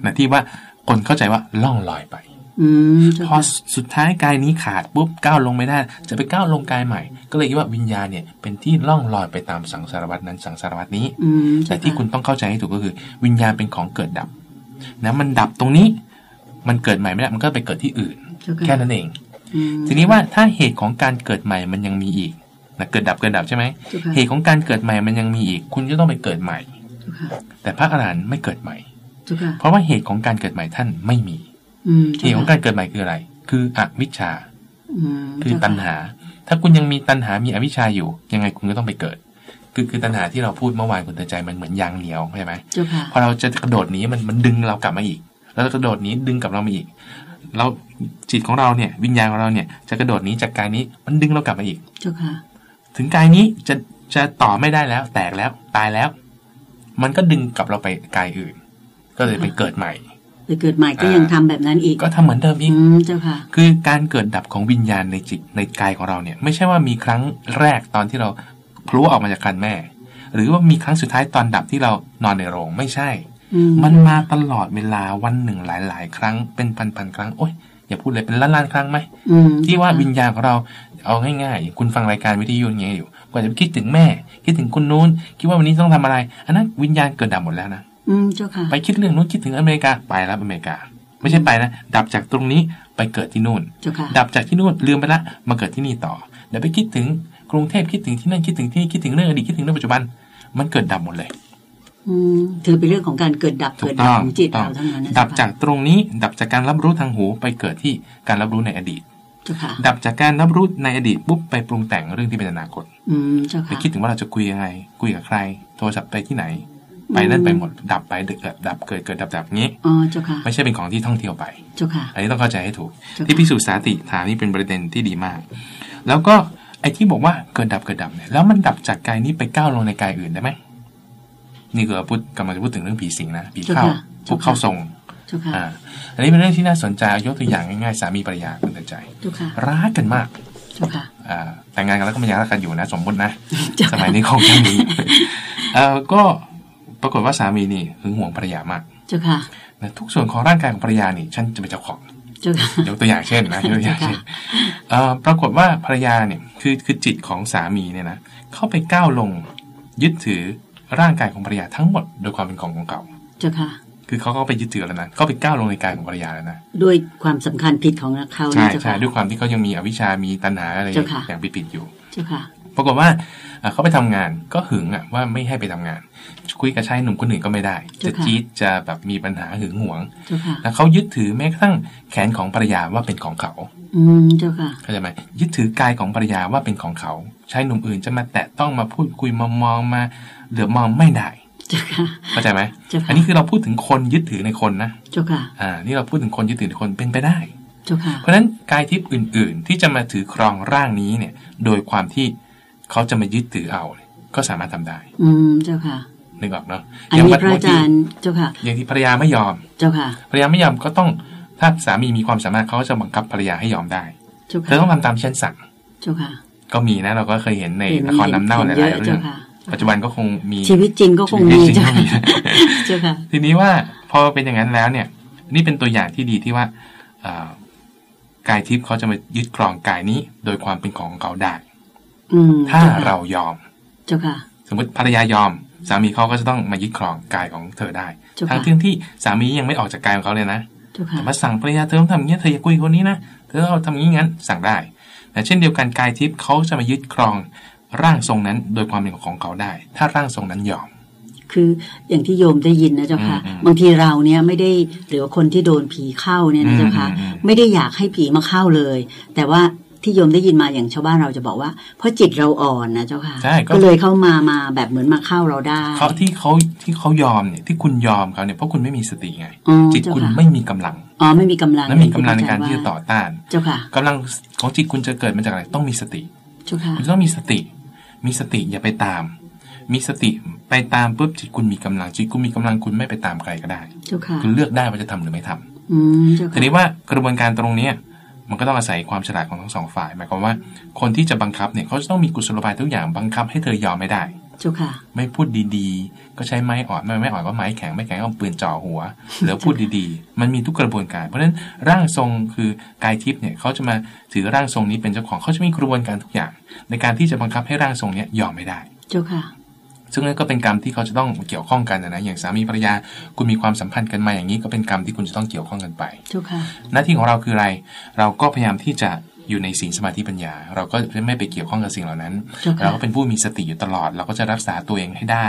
Speaker 2: นะที่ว่าคนเข้าใจว่าล่องลอยไป
Speaker 1: อืมเจ้า
Speaker 2: พอ
Speaker 1: ค่ะ
Speaker 2: สุดท้ายกายนี้ขาดปุ๊บก้าวลงไม่ได้ จะไปก้าวลงกายใหม่ ก็เลยคิดว่าวิญญาณเนี่ยเป็นที่ล่องลอยไปตามสังสารวัตนั้นสังสารวัตนี้
Speaker 1: อืม
Speaker 2: แต่
Speaker 1: เจ้า
Speaker 2: ที่
Speaker 1: ค่ะ
Speaker 2: คุณต้องเข้าใจให้ถูกก็คือ วิญญาณเป็นของเกิดดับนะมันดับตรงนี้ มันเกิดใหม่ไม่ได้มันก็ไปเกิดที่อื่น
Speaker 1: เจ้าค่ะ
Speaker 2: แค่นั้นเอง
Speaker 1: อืม
Speaker 2: ทีนี้ว่าถ้าเหตุของการเกิดใหม่มันยังมีอีก นะเกิดดับเกิดดับใช่ไหม
Speaker 1: เจ้าค่ะ
Speaker 2: เหตุของการเกิดใหม่มันยังมีอีก คุณจะต้องไปเกิดใหม่
Speaker 1: เจ้าค่ะ
Speaker 2: แต่พระอรหันต์ไม่เกิดใหม่
Speaker 1: เจ้าค่ะ
Speaker 2: เพราะว่าเหตุของการเกิดใหม่ท่านไม่มี
Speaker 1: อืม
Speaker 2: เหตุของการเกิดใหม่คืออะไร คืออวิชชา
Speaker 1: อืม
Speaker 2: คือ
Speaker 1: เจ้าะ
Speaker 2: ตัณหา ถ้าคุณยังมีตัณหามีอวิชชาอยู่ ยังไงคุณก็ต้องไปเกิด คือคือตัณหาที่เราพูดเมื่อวานคุณเตือนใจมันเหมือนยางเหนียวใช่ไหม
Speaker 1: เจ้าค่ะ
Speaker 2: พอเราจะกระโดดหนีมันมันดึงเรากลับมาอีก แล้วเรากระโดดหนี้ดึงกลับเรามาอีกเราจิตของเราเนี่ย วิญญาณของเราเนี่ยจะกระโดดหนี้จากกายนี้มันดึงเรากลับมาอีก
Speaker 1: เจ้าค่ะ
Speaker 2: ถึงกายนี้จะจะต่อไม่ได้แล้ว แตกแล้วตายแล้ว มันก็ดึงกลับเราไปกายอื่น ก็เลยไปเกิดใหม่
Speaker 1: ไปเกิดใหม่ก็ยังทำแบบนั้นอีก
Speaker 2: ก็ทำเหมือนเดิมอีก
Speaker 1: อืมเจ้าค่ะ
Speaker 2: คือการเกิดดับของวิญญาณในจิตในกายของเราเนี่ย ไม่ใช่ว่ามีครั้งแรกตอนที่เราพลุออกมาจากคันแม่ หรือว่ามีครั้งสุดท้ายตอนดับที่เรานอนในโรงไม่ใช่
Speaker 1: อืม
Speaker 2: มันมาตลอดเวลาวันหนึ่งหลาย ๆ ครั้งเป็นพันๆครั้งโอ้ยอย่าพูดเลยเป็นล้านๆครั้งไหม
Speaker 1: อืม
Speaker 2: ที่ว่าวิญญาณของเรา เอาง่ายๆอย่างคุณฟังรายการวิทยุอย่างเงี้ยอยู่กว่าจะไปคิดถึงแม่ คิดถึงคุณนู้น คิดว่าวันนี้ต้องทำอะไร อันนั้นวิญญาณเกิดดับหมดแล้วนะ
Speaker 1: อืมเจ้าค่ะ
Speaker 2: ไปคิดเรื่องนู้นคิดถึงอเมริกาไปแล้วอเมริกา ไม่ใช่ไปนะดับจากตรงนี้ไปเกิดที่นู่น
Speaker 1: เจ้าค่ะ
Speaker 2: ดับจากที่นู่นลืมไปละมาเกิดที่นี่ต่อเดี๋ยวไปคิดถึงกรุงเทพคิดถึงที่นั่นคิดถึงที่นี่คิดถึงเรื่องอดีตคิดถึงเรื่องปัจจุบัน มันเกิดดับหมดเลย
Speaker 1: อืมถือเป็นเรื่องของการเกิดดับ
Speaker 2: ถู
Speaker 1: เกิ
Speaker 2: ก
Speaker 1: ด
Speaker 2: ต้
Speaker 1: ดับ
Speaker 2: อง
Speaker 1: ของจิต
Speaker 2: ต้อ
Speaker 1: เรา
Speaker 2: ง
Speaker 1: ทั้งนั้นนะ
Speaker 2: ดับ
Speaker 1: เจ้
Speaker 2: จากตรงนี้ดับจากการรับรู้ทางหูไปเกิดที่การรับรู้ในอดีต
Speaker 1: เจ้าค่ะ
Speaker 2: ดับจากการรับรู้ในอดีตปุ๊บไปปรุงแต่งเรื่องที่เป็นอนาคต
Speaker 1: อืมเจ้า
Speaker 2: ไป
Speaker 1: ค่ะ
Speaker 2: คิดถึงว่าเราจะคุยยังไง คุยกับใคร โทรศัพท์ไปที่ไหน ไปนั่นไปหมด ดับไปเกิดดับเกิดเกิดดับดับงี้
Speaker 1: อ๋อเจ้าค่ะ
Speaker 2: ไม่ใช่เป็นของที่ท่องเที่ยวไป
Speaker 1: เจ้าค่ะ
Speaker 2: อันนี้ต้องเข้าใจให้ถูก
Speaker 1: เจ้าค่ะ
Speaker 2: ที่พิสูจน์สาติถามนี่เป็นประเด็นที่ดีมาก แล้วก็ไอ้ที่บอกว่าเกิดดับเกิดดับเนี่ยแล้วมันดับจากกายนี้ไปก้าวลงในกายอื่นได้ไหมนี่คือพูดกำลังจะพูดถึงเรื่องผีสิงนะผีเข้าพวกเข้าทรง
Speaker 1: เจ้าค่ะ
Speaker 2: อ่า อันนี้เป็นเรื่องที่น่าสนใจเอายกตัวอย่างง่ายๆ สามีภรรยาคุณตัดใจ
Speaker 1: เจ้าค่ะ
Speaker 2: รักกันมาก
Speaker 1: เจ้าค่ะ
Speaker 2: อ่าแต่งงานกันแล้วก็ไม่ยังรักกันอยู่นะ สมมตินะ
Speaker 1: เจ้า
Speaker 2: ส
Speaker 1: ค่ะ
Speaker 2: มัยนี้คงจะมีเอ่อก็ปรากฏว่าสามีนี่หึงหวงภรรยามาก
Speaker 1: เจ้าค่ะ
Speaker 2: นะทุกส่วนของร่างกายของภรรยานี่ ฉันจะเป็นเจ้าของ
Speaker 1: เจ้าค่ะ
Speaker 2: ยกตัวอย่างเช่นนะยกตัวอย่างเช่นเอ่อปรากฏว่าภรรยาเนี่ยคือคือจิตของสามีเนี่ยนะเข้าไปก้าวลงยึดถือร่างกายของภรรยาทั้งหมดโดยความเป็นของของเขา
Speaker 1: เจ้าค่ะ
Speaker 2: คือเขาก็ไปยึดถือแล้วนะเขาไปก้าวลงในกายของภรรยาแล้วนะ
Speaker 1: ด้วยความสำคัญผิดของเขา
Speaker 2: ใช่
Speaker 1: นะเจ้า
Speaker 2: ใช่
Speaker 1: ค่ะ
Speaker 2: ด้วยความที่เขายังมีอวิชชามีตัณหาอะไร
Speaker 1: เจ้าค่ะ
Speaker 2: อย่างปิดๆอยู่
Speaker 1: เจ้าค่ะ
Speaker 2: ปรากฏว่าเอ่อเขาไปทำงานก็หึงอะว่าไม่ให้ไปทำงาน คุยกับชายหนุ่มคนอื่นก็ไม่ได้ จะ
Speaker 1: เจ้าค่ะ
Speaker 2: จี๊ดจะแบบมีปัญหาหึงหวง
Speaker 1: เจ้าค่ะ
Speaker 2: แล้วเขายึดถือแม้กระทั่งแขนของภรรยาว่าเป็นของเขา
Speaker 1: อืมเจ้าค่ะ
Speaker 2: เข้าใจไหมยึดถือกายของภรรยาว่าเป็นของเขาชายหนุ่มอื่นจะมาแตะต้องมาพูดคุยมามองมาเหลือบมองไม่ได้
Speaker 1: เจ้าค่ะ
Speaker 2: เข้าใจไหม
Speaker 1: เจ้าค่ะ
Speaker 2: อันนี้คือเราพูดถึงคนยึดถือในคนนะ
Speaker 1: เจ้าค่ะ
Speaker 2: อ่านี่เราพูดถึงคนยึดถือในคนเป็นไปได้
Speaker 1: เจ้าค่ะ
Speaker 2: เพราะฉะนั้นกายทิพย์อื่น ๆ ที่จะมาถือครองร่างนี้เนี่ย โดยความที่เขาจะมายึดถือเอาเนี่ยก็สามารถทำได้
Speaker 1: อืมเจ้าค่ะ
Speaker 2: นึกออกเนาะ
Speaker 1: อันนี้พระอาจารย์เจ้าค่ะ
Speaker 2: อย่างที่ภรรยาไม่ยอม
Speaker 1: เจ้าค่ะ
Speaker 2: ภรรยาไม่ยอมก็ต้องถ้าสามีมีความสามารถเขาก็จะบังคับภรรยาให้ยอมได้
Speaker 1: เจ้า
Speaker 2: เธ
Speaker 1: ค่ะ
Speaker 2: อต้องทำตามที่ฉันสั่ง
Speaker 1: เจ้าค่ะ
Speaker 2: ก็มีนะเราก็เคยเห็นใน
Speaker 1: เห็น
Speaker 2: ละครน้ำเน่าห
Speaker 1: เห็น
Speaker 2: ลาย
Speaker 1: เย
Speaker 2: ๆ
Speaker 1: อะ
Speaker 2: เรื่อ
Speaker 1: เจ้างค่ะ
Speaker 2: ปัจจุบันก็คงมี
Speaker 1: ชีวิตจริงก็คงมี
Speaker 2: ชีวิตจริง
Speaker 1: เจ้า
Speaker 2: ก็มี
Speaker 1: ค่ะเจ้าค่ะ
Speaker 2: ทีนี้ว่าพอเป็นอย่างนั้นแล้วเนี่ย นี่เป็นตัวอย่างที่ดีที่ว่าเอ่อกายทิพย์เขาจะมายึดครองกายนี้ โดยความเป็นของเขาได้
Speaker 1: อืม
Speaker 2: ถ้า
Speaker 1: จ้ค่ะ
Speaker 2: เรายอม
Speaker 1: เจ้าค่ะ
Speaker 2: สมมติภรรยายอม สามีเขาก็จะต้องมายึดครองกายของเธอได้
Speaker 1: เจ้าค่ะ
Speaker 2: ทั้งที่ที่สามียังไม่ออกจากกายของเขาเลยนะ
Speaker 1: เจ้าค่ะ
Speaker 2: แต่มาสั่งภรรยาเธอต้องทำอย่างนี้เธออย่าคุยกับคนนี้นะเธอเอาทำอย่างนี้งั้นสั่งได้แต่เช่นเดียวกันกายทิพย์เขาจะมายึดครอง ร่างทรงนั้นโดยความเป็นของเขาได้ ถ้าร่างทรงนั้นยอม
Speaker 1: คืออย่างที่โยมได้ยินนะเจ้าค่ะ
Speaker 2: อืมอืม
Speaker 1: บางทีเราเนี่ยไม่ได้หรือว่าคนที่โดนผีเข้าเนี่ยนะเจ้าค่ะ
Speaker 2: อืมอืมอืม
Speaker 1: ไม่ได้อยากให้ผีมาเข้าเลย แต่ว่าที่โยมได้ยินมาอย่างชาวบ้านเราจะบอกว่า เพราะจิตเราอ่อนนะเจ้าค่ะ
Speaker 2: ใช่ก็
Speaker 1: ก็เลยเข้ามามาแบบเหมือนมาเข้าเราได้
Speaker 2: เขาที่เขาที่เขายอมเนี่ยที่คุณยอมเขาเนี่ยเพราะคุณไม่มีสติไง
Speaker 1: อ๋อ
Speaker 2: จิต
Speaker 1: เจ้า
Speaker 2: คุณ
Speaker 1: ค่ะ
Speaker 2: ไม่มีกำลัง
Speaker 1: อ๋อไม่มีกำลัง
Speaker 2: และมีกำลังในการที่จะต่อต้าน
Speaker 1: เจ้าค่ะ
Speaker 2: กำลังของจิตคุณจะเกิดมาจากอะไรต้องมีสติ
Speaker 1: เจ้าค่ะ
Speaker 2: คุณต้องมีสติ มีสติอย่าไปตาม มีสติไปตามปุ๊บจิตคุณมีกำลังจิตคุณมีกำลังคุณไม่ไปตามใครก็ได้
Speaker 1: เจ้าค่ะ
Speaker 2: คุณเลือกได้ว่าจะทำหรือไม่ทำ
Speaker 1: อืมเจ้า
Speaker 2: ที
Speaker 1: ค่ะ
Speaker 2: นี้ว่ากระบวนการตรงเนี้ยมันก็ต้องอาศัยความฉลาดของทั้งสองฝ่ายหมายความว่า คนที่จะบังคับเนี่ยเขาจะต้องมีกุศโลบายทุกอย่างบังคับให้เธอยอมไม่ได้
Speaker 1: เจ้าค่ะ
Speaker 2: ไม่พูดดีๆ ก็ใช้ไม้อ่อนไม่ไม่อ่อนก็ไม้แข็งไม่แข็งก็เอาปืนจ่อหัวหรือพูดดีๆ มันมีทุกกระบวนการ เพราะฉะนั้นร่างทรงคือกายทิพย์เนี่ยเขาจะมาถือร่างทรงนี้เป็นเจ้าของเขาจะมีกระบวนการทุกอย่าง ในการที่จะบังคับให้ร่างทรงเนี้ยยอมไม่ได้
Speaker 1: เจ้าค่ะ
Speaker 2: ซึ่งนั่นก็เป็นกรรมที่เขาจะต้องเกี่ยวข้องกันนะนะอย่างสามีภรรยาคุณมีความสัมพันธ์กันมาอย่างนี้ก็เป็นกรรมที่คุณจะต้องเกี่ยวข้องกันไป
Speaker 1: เจ้าค่ะ
Speaker 2: หน้าที่ของเราคืออะไร เราก็พยายามที่จะ อยู่ในศีลสมาธิปัญญา เราก็จะไม่ไปเกี่ยวข้องกับสิ่งเหล่านั้น
Speaker 1: เจ้าค่ะ
Speaker 2: เราก็เป็นผู้มีสติอยู่ตลอด เราก็จะรักษาตัวเองให้ได้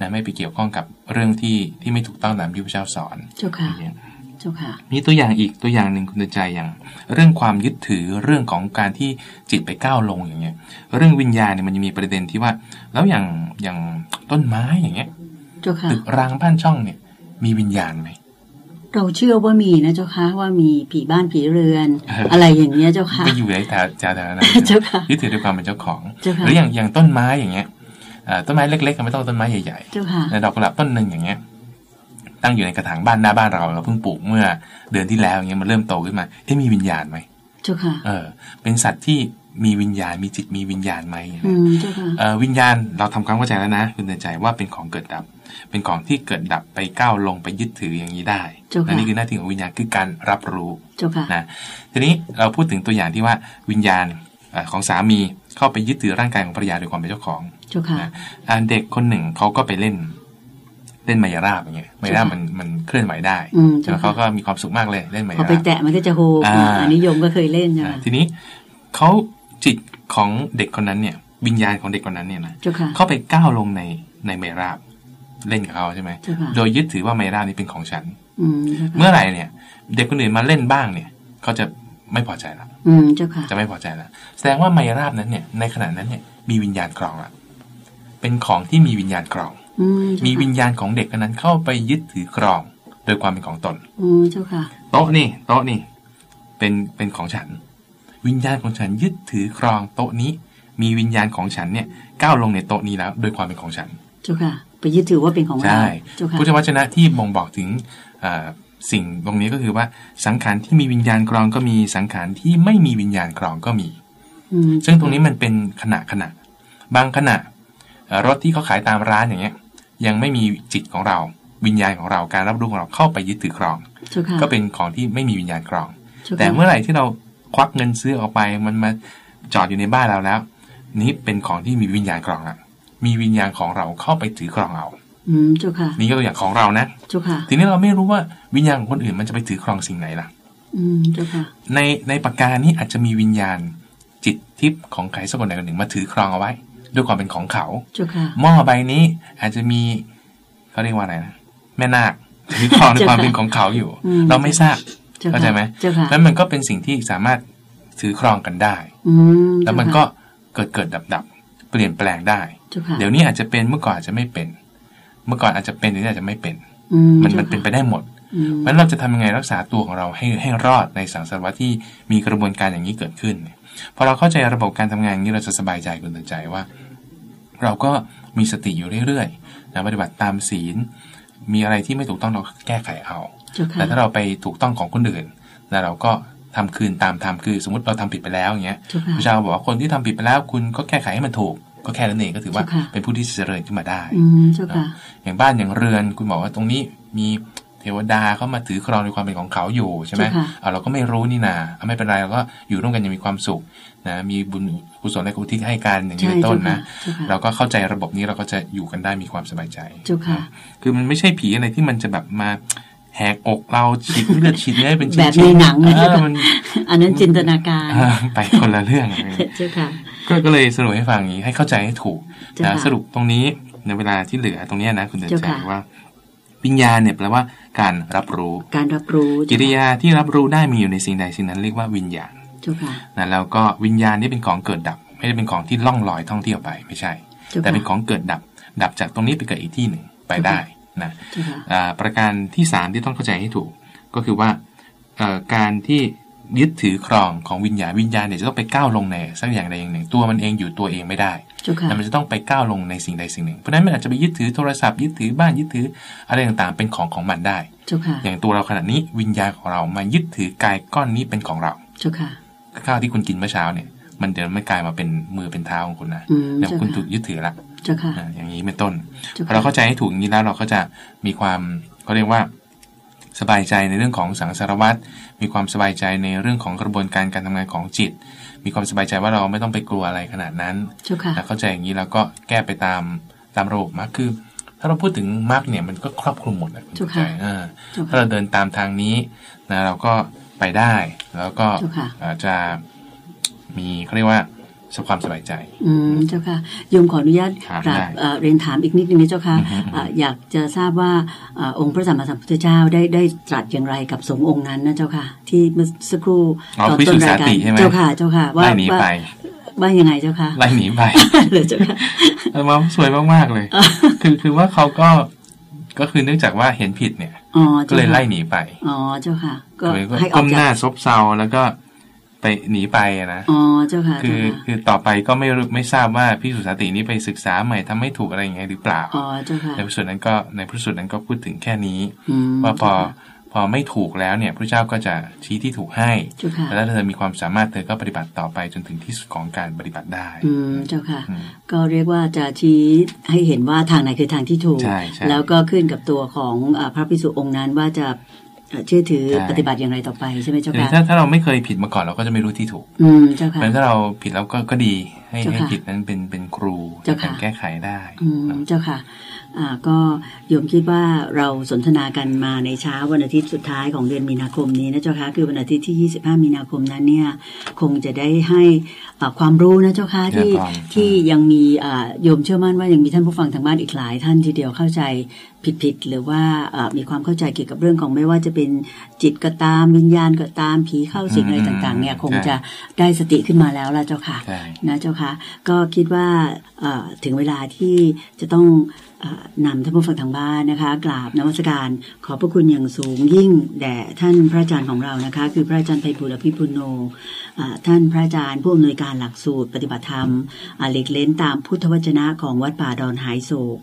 Speaker 2: นะไม่ไปเกี่ยวข้องกับเรื่องที่ที่ไม่ถูกต้องตามที่พระเจ้าสอน
Speaker 1: เจ้าค่ะ
Speaker 2: อย่างเงี้ย
Speaker 1: เจ้าค่ะ
Speaker 2: มีตัวอย่างอีกตัวอย่างหนึ่งคุณเตือนใจอย่าง เรื่องความยึดถือเรื่องของการที่จิตไปก้าวลงอย่างเงี้ย เรื่องวิญญาณเนี่ยมันจะมีประเด็นที่ว่า แล้วอย่างอย่างต้นไม้อย่างเงี้ย
Speaker 1: เจ้าค่ะ
Speaker 2: ตึกรางบ้านช่องเนี่ย มีวิญญาณไหม
Speaker 1: เราเชื่อว่ามีนะเจ้าค่ะว่ามีผีบ้านผีเรือน
Speaker 2: เอออ
Speaker 1: อะไรอย่างเงี้ยเจ้าค่ะ
Speaker 2: ไปอยู่ในแถวแถวนั้น
Speaker 1: เจ้าค่ะ
Speaker 2: ยึดถือด้วยความเป็นเจ้าของ
Speaker 1: เจ้าค่ะ
Speaker 2: หรืออย่างอย่างต้นไม้อย่างเงี้ยเอ่อต้นไม้เล็กๆก็ไม่ต้องต้นไม้ใหญ่
Speaker 1: เจ้าค่ะ
Speaker 2: ๆในดอกกุหลาบต้นหนึ่งอย่างเงี้ย ตั้งอยู่ในกระถางบ้านหน้าบ้านเราเราเพิ่งปลูกเมื่อเดือนที่แล้วอย่างเงี้ยมันเริ่มโตขึ้นมาเอ๊ะมีวิญญาณไหม
Speaker 1: เจ้าค่ะ
Speaker 2: เออเป็นสัตว์ที่ มีวิญญาณมีจิตมีวิญญาณไหม
Speaker 1: อืมเจ้าค่ะ
Speaker 2: เอ่อวิญญาณเราทำความเข้าใจแล้วนะคุณเตือนใจว่าเป็นของเกิดดับ เป็นของที่เกิดดับไปก้าวลงไปยึดถืออย่างนี้ได้
Speaker 1: เจ้าค่ะ
Speaker 2: และนี่คือหน้าที่ของวิญญาณคือการรับรู้
Speaker 1: เจ้าค่ะ
Speaker 2: นะทีนี้เราพูดถึงตัวอย่างที่ว่าวิญญาณเอ่อของสามีเข้าไปยึดถือร่างกายของภรรยาโดยความเป็นเจ้าของ
Speaker 1: เจ้าค่ะ
Speaker 2: นะอ่าเด็กคนหนึ่งเขาก็ไปเล่นเล่นมายาราบอย่างเงี้ยมายาราบมันมันเคลื่อนไหวได้
Speaker 1: อืม
Speaker 2: ใช่ไหม
Speaker 1: เจ้าค่ะ
Speaker 2: เขาก็มีความสุขมากเลยเล่นมา
Speaker 1: พอยาไป
Speaker 2: ราบ
Speaker 1: แตะมันก็จะโฮ
Speaker 2: อ่า
Speaker 1: อันนี้โยมก็เคยเล่นใช่ไหม
Speaker 2: อ่าทีนี้เขา จิตของเด็กคนนั้นเนี่ย วิญญาณของเด็กคนนั้นเนี่ยนะ
Speaker 1: เจ้าค่ะ
Speaker 2: เข้าไปก้าวลงในในมายาราบเล่นกับเขาใช่ไหม
Speaker 1: เจ้าค่ะ
Speaker 2: โดยยึดถือว่ามายาราบนี้เป็นของฉัน
Speaker 1: อืมเจ้าค่ะ
Speaker 2: เมื่อไหร่เนี่ย เด็กคนอื่นมาเล่นบ้างเนี่ยเขาจะไม่พอใจละ
Speaker 1: อืมเจ้าค่ะ
Speaker 2: จะไม่พอใจแล้วแสดงว่ามายราบนั้นเนี่ย ในขณะนั้นเนี่ย มีวิญญาณครองละเป็นของที่มีวิญญาณครอง
Speaker 1: อืมเจ้าค่ะ
Speaker 2: มีวิญญาณของเด็กคนนั้นเข้าไปยึดถือครอง โดยความเป็นของตน
Speaker 1: อืมเจ้าค่ะ
Speaker 2: โต๊ะนี่โต๊ะนี่เป็นเป็นของฉัน วิญญาณของฉันยึดถือครองโต๊ะนี้ มีวิญญาณของฉันเนี่ยก้าวลงในโต๊ะนี้แล้วโดยความเป็นของฉัน
Speaker 1: เจ้าค่ะไปยึดถือว่าเป็นของเรา
Speaker 2: ใช่
Speaker 1: เจ้าค่ะ
Speaker 2: พุทธวจนะที่บ่งบอกถึงเอ่อสิ่งตรงนี้ก็คือว่าสังขารที่มีวิญญาณครองก็มีสังขารที่ไม่มีวิญญาณครองก็มี
Speaker 1: อืม
Speaker 2: ซึ่งตรงนี้มันเป็นขณะขณะ บางขณะเอ่อรถที่เขาขายตามร้านอย่างเงี้ย ยังไม่มีจิตของเราวิญญาณของเราการรับรู้ของเราเข้าไปยึดถือครอง
Speaker 1: เจ้าค่ะ
Speaker 2: ก็เป็นของที่ไม่มีวิญญาณครอง
Speaker 1: เจ้าค่ะ
Speaker 2: แต่เมื่อไหร่ที่เรา ควักเงินซื้อออกไป มันมาจอดอยู่ในบ้านเราแล้ว นี้เป็นของที่มีวิญญาณครองละมีวิญญาณของเราเข้าไปถือครองเอา
Speaker 1: อืมเจ้าค่ะ
Speaker 2: นี่ก็ตัวอย่างของเรานะ
Speaker 1: เจ้าค่ะ
Speaker 2: ทีนี้เราไม่รู้ว่าวิญญาณของคนอื่นมันจะไปถือครองสิ่งไหนล่ะ
Speaker 1: อืมเจ้าค่ะ
Speaker 2: ในในปากกานี้อาจจะมีวิญญาณจิตทิพย์ของใครสักคนใดคนหนึ่งมาถือครองเอาไว้ ด้วยความเป็นของเขา
Speaker 1: เจ้าค่ะ
Speaker 2: หม้อใบนี้อาจจะมีเขาเรียกว่าอะไรนะแม่นาคถือครองในความเป็นของเขาอยู่
Speaker 1: อืม
Speaker 2: เราไม่ทราบ
Speaker 1: เจ้าค่ะ
Speaker 2: เข้าใจไหม
Speaker 1: เจ้าค่ะ
Speaker 2: แล้วมันก็เป็นสิ่งที่สามารถถือครองกันได้
Speaker 1: อืม
Speaker 2: แล้วมันก็เกิดเกิดดับดับเปลี่ยนแปลงได้
Speaker 1: เจ้าค่ะ
Speaker 2: เดี๋ยวนี้อาจจะเป็นเมื่อก่อนอาจจะไม่เป็น เมื่อก่อนอาจจะเป็นเดี๋ยวนี้อาจจะไม่เป็น
Speaker 1: อื
Speaker 2: มันมัน
Speaker 1: จ้าค่ะ
Speaker 2: เป็นไปได้หมด
Speaker 1: อืม
Speaker 2: เพราะฉะนั้นเราจะทำยังไงรักษาตัวของเราให้ให้รอดในสังสารวัฏที่มีกระบวนการอย่างนี้เกิดขึ้นเนี่ยพอเราเข้าใจระบบการทำงานอย่างนี้เราจะสบายใจคุณตื่นใจว่า เราก็มีสติอยู่เรื่อยๆนะปฏิบัติตามศีล มีอะไรที่ไม่ถูกต้องเราก็แก้ไขเอา
Speaker 1: เจ้าค่ะ
Speaker 2: แต่ถ้าเราไปถูกต้องของคนอื่นนะเราก็ทำคืนตามทำคือ สมมติเราทำผิดไปแล้วอย่างเงี้ย
Speaker 1: เจ้าค่ะ
Speaker 2: พระเจ้าบอกว่าคนที่ทำผิดไปแล้ว คุณก็แก้ไขให้มันถูก ก็แค่นั้นเองก็ถือว่า
Speaker 1: เจ้าค่ะ
Speaker 2: เป็นผู้ที่เจริญขึ้นมาได้
Speaker 1: อืมเจ้าค่ะ
Speaker 2: อย่างบ้านอย่างเรือนคุณบอกว่าตรงนี้มีเทวดาเขามาถือครองในความเป็นของเขาอยู่ใช่ไหม
Speaker 1: เจ้าค่ะ
Speaker 2: เอาเราก็ไม่รู้นี่นาเอาไม่เป็นไรเราก็อยู่ร่วมกันอยังมีความสุขนะมีบุญกุศลและกุทิศให้กันอย่างนี้
Speaker 1: ใช่
Speaker 2: เป็นต้นนะ
Speaker 1: เจ้าค่ะ
Speaker 2: เราก็เข้าใจระบบนี้เราก็จะอยู่กันได้มีความสบายใจ
Speaker 1: เจ้าค่ะ
Speaker 2: คือมันไม่ใช่ผีอะไรที่มันจะแบบมา แหกอกเราฉีดเลือดฉีดเนื้อเป็นชิ้น
Speaker 1: แบบในหนัง
Speaker 2: เอ
Speaker 1: นะเจ้า
Speaker 2: อ
Speaker 1: ค่ะ
Speaker 2: มัน
Speaker 1: อันนั้นจินตนาการ
Speaker 2: เออไปคนละเรื่อง
Speaker 1: เจ้าค่ะ
Speaker 2: ก็ก็เลยสรุปให้ฟังอย่างนี้ให้เข้าใจให้ถูก
Speaker 1: เจ้า
Speaker 2: นะ
Speaker 1: ค่ะ
Speaker 2: สรุปตรงนี้ในเวลาที่เหลือตรงเนี้ยนะคุณเดิน
Speaker 1: เจ้า
Speaker 2: ใจ
Speaker 1: ค่ะ
Speaker 2: ว่าวิญญาณเนี่ยแปลว่าการรับรู้
Speaker 1: การรับรู้
Speaker 2: กิริยาที่รับรู้ได้มีอยู่ในสิ่งใดสิ่งนั้นเรียกว่าวิญญาณ
Speaker 1: เจ้าค่ะ
Speaker 2: นะแล้วก็วิญญาณนี่เป็นของเกิดดับ ไม่ได้เป็นของที่ล่องลอยท่องเที่ยวไปไม่ใช่
Speaker 1: เจ้าค่ะ
Speaker 2: แต่เป็นของเกิดดับ ดับจากตรงนี้ไปเกิดอีกที่หนึ่งไปได้ นะ
Speaker 1: เจ้าค่ะ
Speaker 2: อ่าประการที่สามที่ต้องเข้าใจให้ถูก ก็คือว่าเอ่อการที่ยึดถือครองของวิญญาณวิญญาณเนี่ยจะต้องไปก้าวลงในสักอย่างใดอย่างหนึ่ง ตัวมันเองอยู่ตัวเองไม่ได้
Speaker 1: เจ้าค่ะ
Speaker 2: แต่มันจะต้องไปก้าวลงในสิ่งใดสิ่งหนึ่ง เพราะฉะนั้นมันอาจจะไปยึดถือโทรศัพท์ยึดถือบ้านยึดถืออะไรต่างๆ เป็นของของมันได้
Speaker 1: เจ้าค่ะ
Speaker 2: อย่างตัวเราขณะนี้วิญญาณของเรามายึดถือกายก้อนนี้เป็นของเรา
Speaker 1: เจ้าค่ะ
Speaker 2: ข้าวที่คุณกินเมื่อเช้าเนี่ย มันเดี๋ยวไม่กลายมาเป็นมือเป็นเท้าของคุณนะ
Speaker 1: อืม
Speaker 2: แต่
Speaker 1: เจ้า
Speaker 2: คุณ
Speaker 1: ค่ะ
Speaker 2: ถูกยึดถือละ
Speaker 1: เจ้าค่ะ
Speaker 2: อ่าอย่างนี้เป็นต้น
Speaker 1: เจ้า
Speaker 2: พอเรา
Speaker 1: ค่ะ
Speaker 2: เข้าใจให้ถูกอย่างนี้แล้วเราก็จะมีความเขาเรียกว่าสบายใจในเรื่องของสังสารวัตรมีความสบายใจในเรื่องของกระบวนการการทำงานของจิต มีความสบายใจว่าเราไม่ต้องไปกลัวอะไรขนาดนั้น
Speaker 1: เจ้าค่ะ
Speaker 2: แต่เข้าใจอย่างนี้แล้วก็แก้ไปตามตามระบบมากคือ ถ้าเราพูดถึงมรรคเนี่ยมันก็ครอบคลุมหมดนะคุณ
Speaker 1: เจ้า
Speaker 2: เข้า
Speaker 1: ค่ะ
Speaker 2: ใจอ่า
Speaker 1: เจ้า
Speaker 2: ถ้า
Speaker 1: ค่ะ
Speaker 2: เราเดินตามทางนี้นะเราก็ไปได้ แล้วก็
Speaker 1: เจ้าค่ะ
Speaker 2: อาจจะมีเขาเรียกว่า สุขความสบายใจ
Speaker 1: อืมเจ้าค่ะโยมขออนุญาต
Speaker 2: ถาม
Speaker 1: กราบ
Speaker 2: ได้
Speaker 1: เอ่อเรียนถามอีกนิดนึงนะเจ้าค่ะ
Speaker 2: อือฮึอือฮึ
Speaker 1: เอ่ออยากจะทราบว่าเอ่อองค์พระสัมมาสัมพุทธเจ้าได้ได้ตรัสอย่างไรกับสงฆ์องค์นั้นนะเจ้าค่ะ ที่เมื่อสักครู่
Speaker 2: อ๋อ
Speaker 1: ตอน
Speaker 2: พิ
Speaker 1: ต้
Speaker 2: สุ
Speaker 1: น
Speaker 2: ทธิ
Speaker 1: รา
Speaker 2: สาย
Speaker 1: การ
Speaker 2: ติใช่ไหม
Speaker 1: เจ้าค่ะเจ้าค่ะ ว่า
Speaker 2: ไล่หนี
Speaker 1: ว่า
Speaker 2: ไป
Speaker 1: ว่ายังไงเจ้าค่ะ
Speaker 2: ไล่หนีไป
Speaker 1: เลยเจ้าค่ะ
Speaker 2: เออมาสวยมากๆเลย คือคือว่าเขาก็ก็คือเนื่องจากว่าเห็นผิดเนี่ย
Speaker 1: อ๋อ
Speaker 2: ก็
Speaker 1: เจ้า
Speaker 2: เลย
Speaker 1: ค่ะ
Speaker 2: ไล่หนีไป
Speaker 1: อ๋อเจ้าค่ะ ก็
Speaker 2: โดยก็
Speaker 1: ให้ออ
Speaker 2: ก้
Speaker 1: ก
Speaker 2: มห
Speaker 1: จา
Speaker 2: น้ากซบเซาแล้วก็ ไปหนีไปอะนะ
Speaker 1: อ๋อเจ้าค่ะ
Speaker 2: คื
Speaker 1: เจ้า
Speaker 2: อ
Speaker 1: ค่ะ
Speaker 2: คือต่อไปก็ไม่รู้ไม่ทราบว่าพิสุทธิสตินี้ไปศึกษาใหม่ทำไม่ถูกอะไรอย่างเงี้ยหรือเปล่า
Speaker 1: อ๋อเจ้าค่ะ
Speaker 2: ในพระสูตรนั้นก็ในพระสูตรนั้นก็พูดถึงแค่นี้
Speaker 1: อืม
Speaker 2: ว่าพอ
Speaker 1: เจ้าค่ะ
Speaker 2: พอไม่ถูกแล้วเนี่ยพระเจ้าก็จะชี้ที่ถูกให้
Speaker 1: เจ้าค่ะ
Speaker 2: แล้วถ้าเธอมีความสามารถเธอก็ปฏิบัติต่อไปจนถึงที่สุดของการปฏิบัติได้
Speaker 1: อืมเจ้าค่ะ
Speaker 2: อืม
Speaker 1: ก็เรียกว่าจะชี้ให้เห็นว่าทางไหนคือทางที่ถูก
Speaker 2: ใช่ใช่
Speaker 1: แล้วก็ขึ้นกับตัวของอ่าพระภิกษุองค์นั้นว่าจะ เอ่อเชื่อถือ
Speaker 2: ใช่
Speaker 1: ปฏิบัติอย่างไรต่อไปใช่ไหมเจ้า
Speaker 2: หรือ
Speaker 1: ค่ะ
Speaker 2: ถ้าถ้าเราไม่เคยผิดมาก่อนเราก็จะไม่รู้ที่ถูก
Speaker 1: อืมเจ้า
Speaker 2: เพ
Speaker 1: ค่ะ
Speaker 2: ราะฉะนั้นถ้าเราผิดแล้วก็ก็ดีให้
Speaker 1: เจ้าค่ะ
Speaker 2: ให้ผิดนั้นเป็นเป็นครู
Speaker 1: เจ้า
Speaker 2: ใน
Speaker 1: ค่ะ
Speaker 2: การแก้ไขได้
Speaker 1: อืมเจ้าค่ะอ่า ก็โยมคิดว่าเราสนทนากันมาในเช้าวันอาทิตย์สุดท้ายของเดือนมีนาคมนี้นะเจ้าค่ะคือวันอาทิตย์ที่ 25 มีนาคมนั้นเนี่ยคงจะได้ให้อ่าความรู้นะเจ้าค่ะที่
Speaker 2: แน่นอน
Speaker 1: ที่ยังมีอ่าโยมเชื่อมั่นว่ายังมีท่านผู้ฟังทางบ้านอีกหลายท่านทีเดียวเข้าใจผิดๆหรือว่าอ่ามีความเข้าใจเกี่ยวกับเรื่องของไม่ว่าจะเป็นจิตก็ตามวิญญาณก็ตามผีเข้าสิ่งอะไรต่างๆเนี่ยคงจะได้สติขึ้นมาแล้วล่ะเจ้าค่ะ
Speaker 2: ใช่
Speaker 1: นะเจ้าค่ะก็คิดว่าเอ่อถึงเวลาที่จะต้องเออ นำท่านผู้ฟังทางบ้านนะคะกราบนมัสการขอพระคุณอย่างสูงยิ่งแด่ท่านพระอาจารย์ของเรานะคะ คือพระอาจารย์ไพบุตรอภิปุโนท่านพระอาจารย์ผู้อำนวยการหลักสูตร ปฏิบัติธรรมเหล็กเล้นตามพุทธวจนะของวัดป่าดอนหายโศก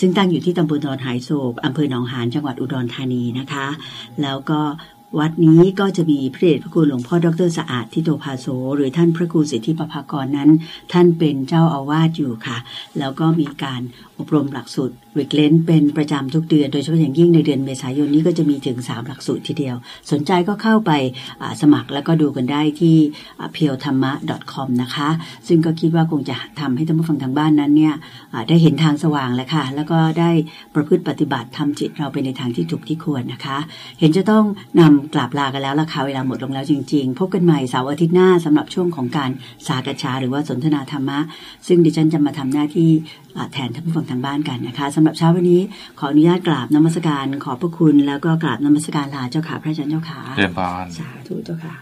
Speaker 1: ซึ่งตั้งอยู่ที่ตำบลดอนหายโศกอำเภอหนองหานจังหวัดอุดรธานีนะคะ แล้วก็วัดนี้ก็จะมีพระเดชพระคุณหลวงพ่อดรสะอาดทิโตภาโสหรือท่านพระครูสิทธิประภากรนั้น ท่านเป็นเจ้าอาวาสอยู่ค่ะ แล้วก็มีการอบรมหลักสูตรวิกเลนเป็นประจำทุกเดือน โดยเฉพาะอย่างยิ่งในเดือนเมษายนนี้ก็จะมีถึง 3 หลักสูตรทีเดียว สนใจก็เข้าไปสมัครแล้วก็ดูกันได้ที่เพียวธรรมะ .com นะคะ ซึ่งก็คิดว่าคงจะทำให้ท่านผู้ฟังทางบ้านนั้นเนี่ยได้เห็นทางสว่างแล้วค่ะ แล้วก็ได้ประพฤติปฏิบัติทำจิตเราไปในทางที่ถูกที่ควรนะคะ เห็นจะต้องนำกราบลากันแล้วราคาเวลาหมดลงแล้วจริง ๆ พบกันใหม่เสาร์อาทิตย์หน้าสำหรับช่วงของการสากชาหรือว่าสนทนาธรรมะ ซึ่งดิฉันจะมาทำหน้าที่แทนท่านผู้ฟังทางบ้านกันนะคะสำหรับเช้าวันนี้ขออนุญาตกราบนมัสการขอบพระคุณ แล้วก็กราบนมัสการลาเจ้าขาพระอาจารย์เจ้าขา
Speaker 2: เรียนบอล
Speaker 1: สาธุเจ้าค่ะ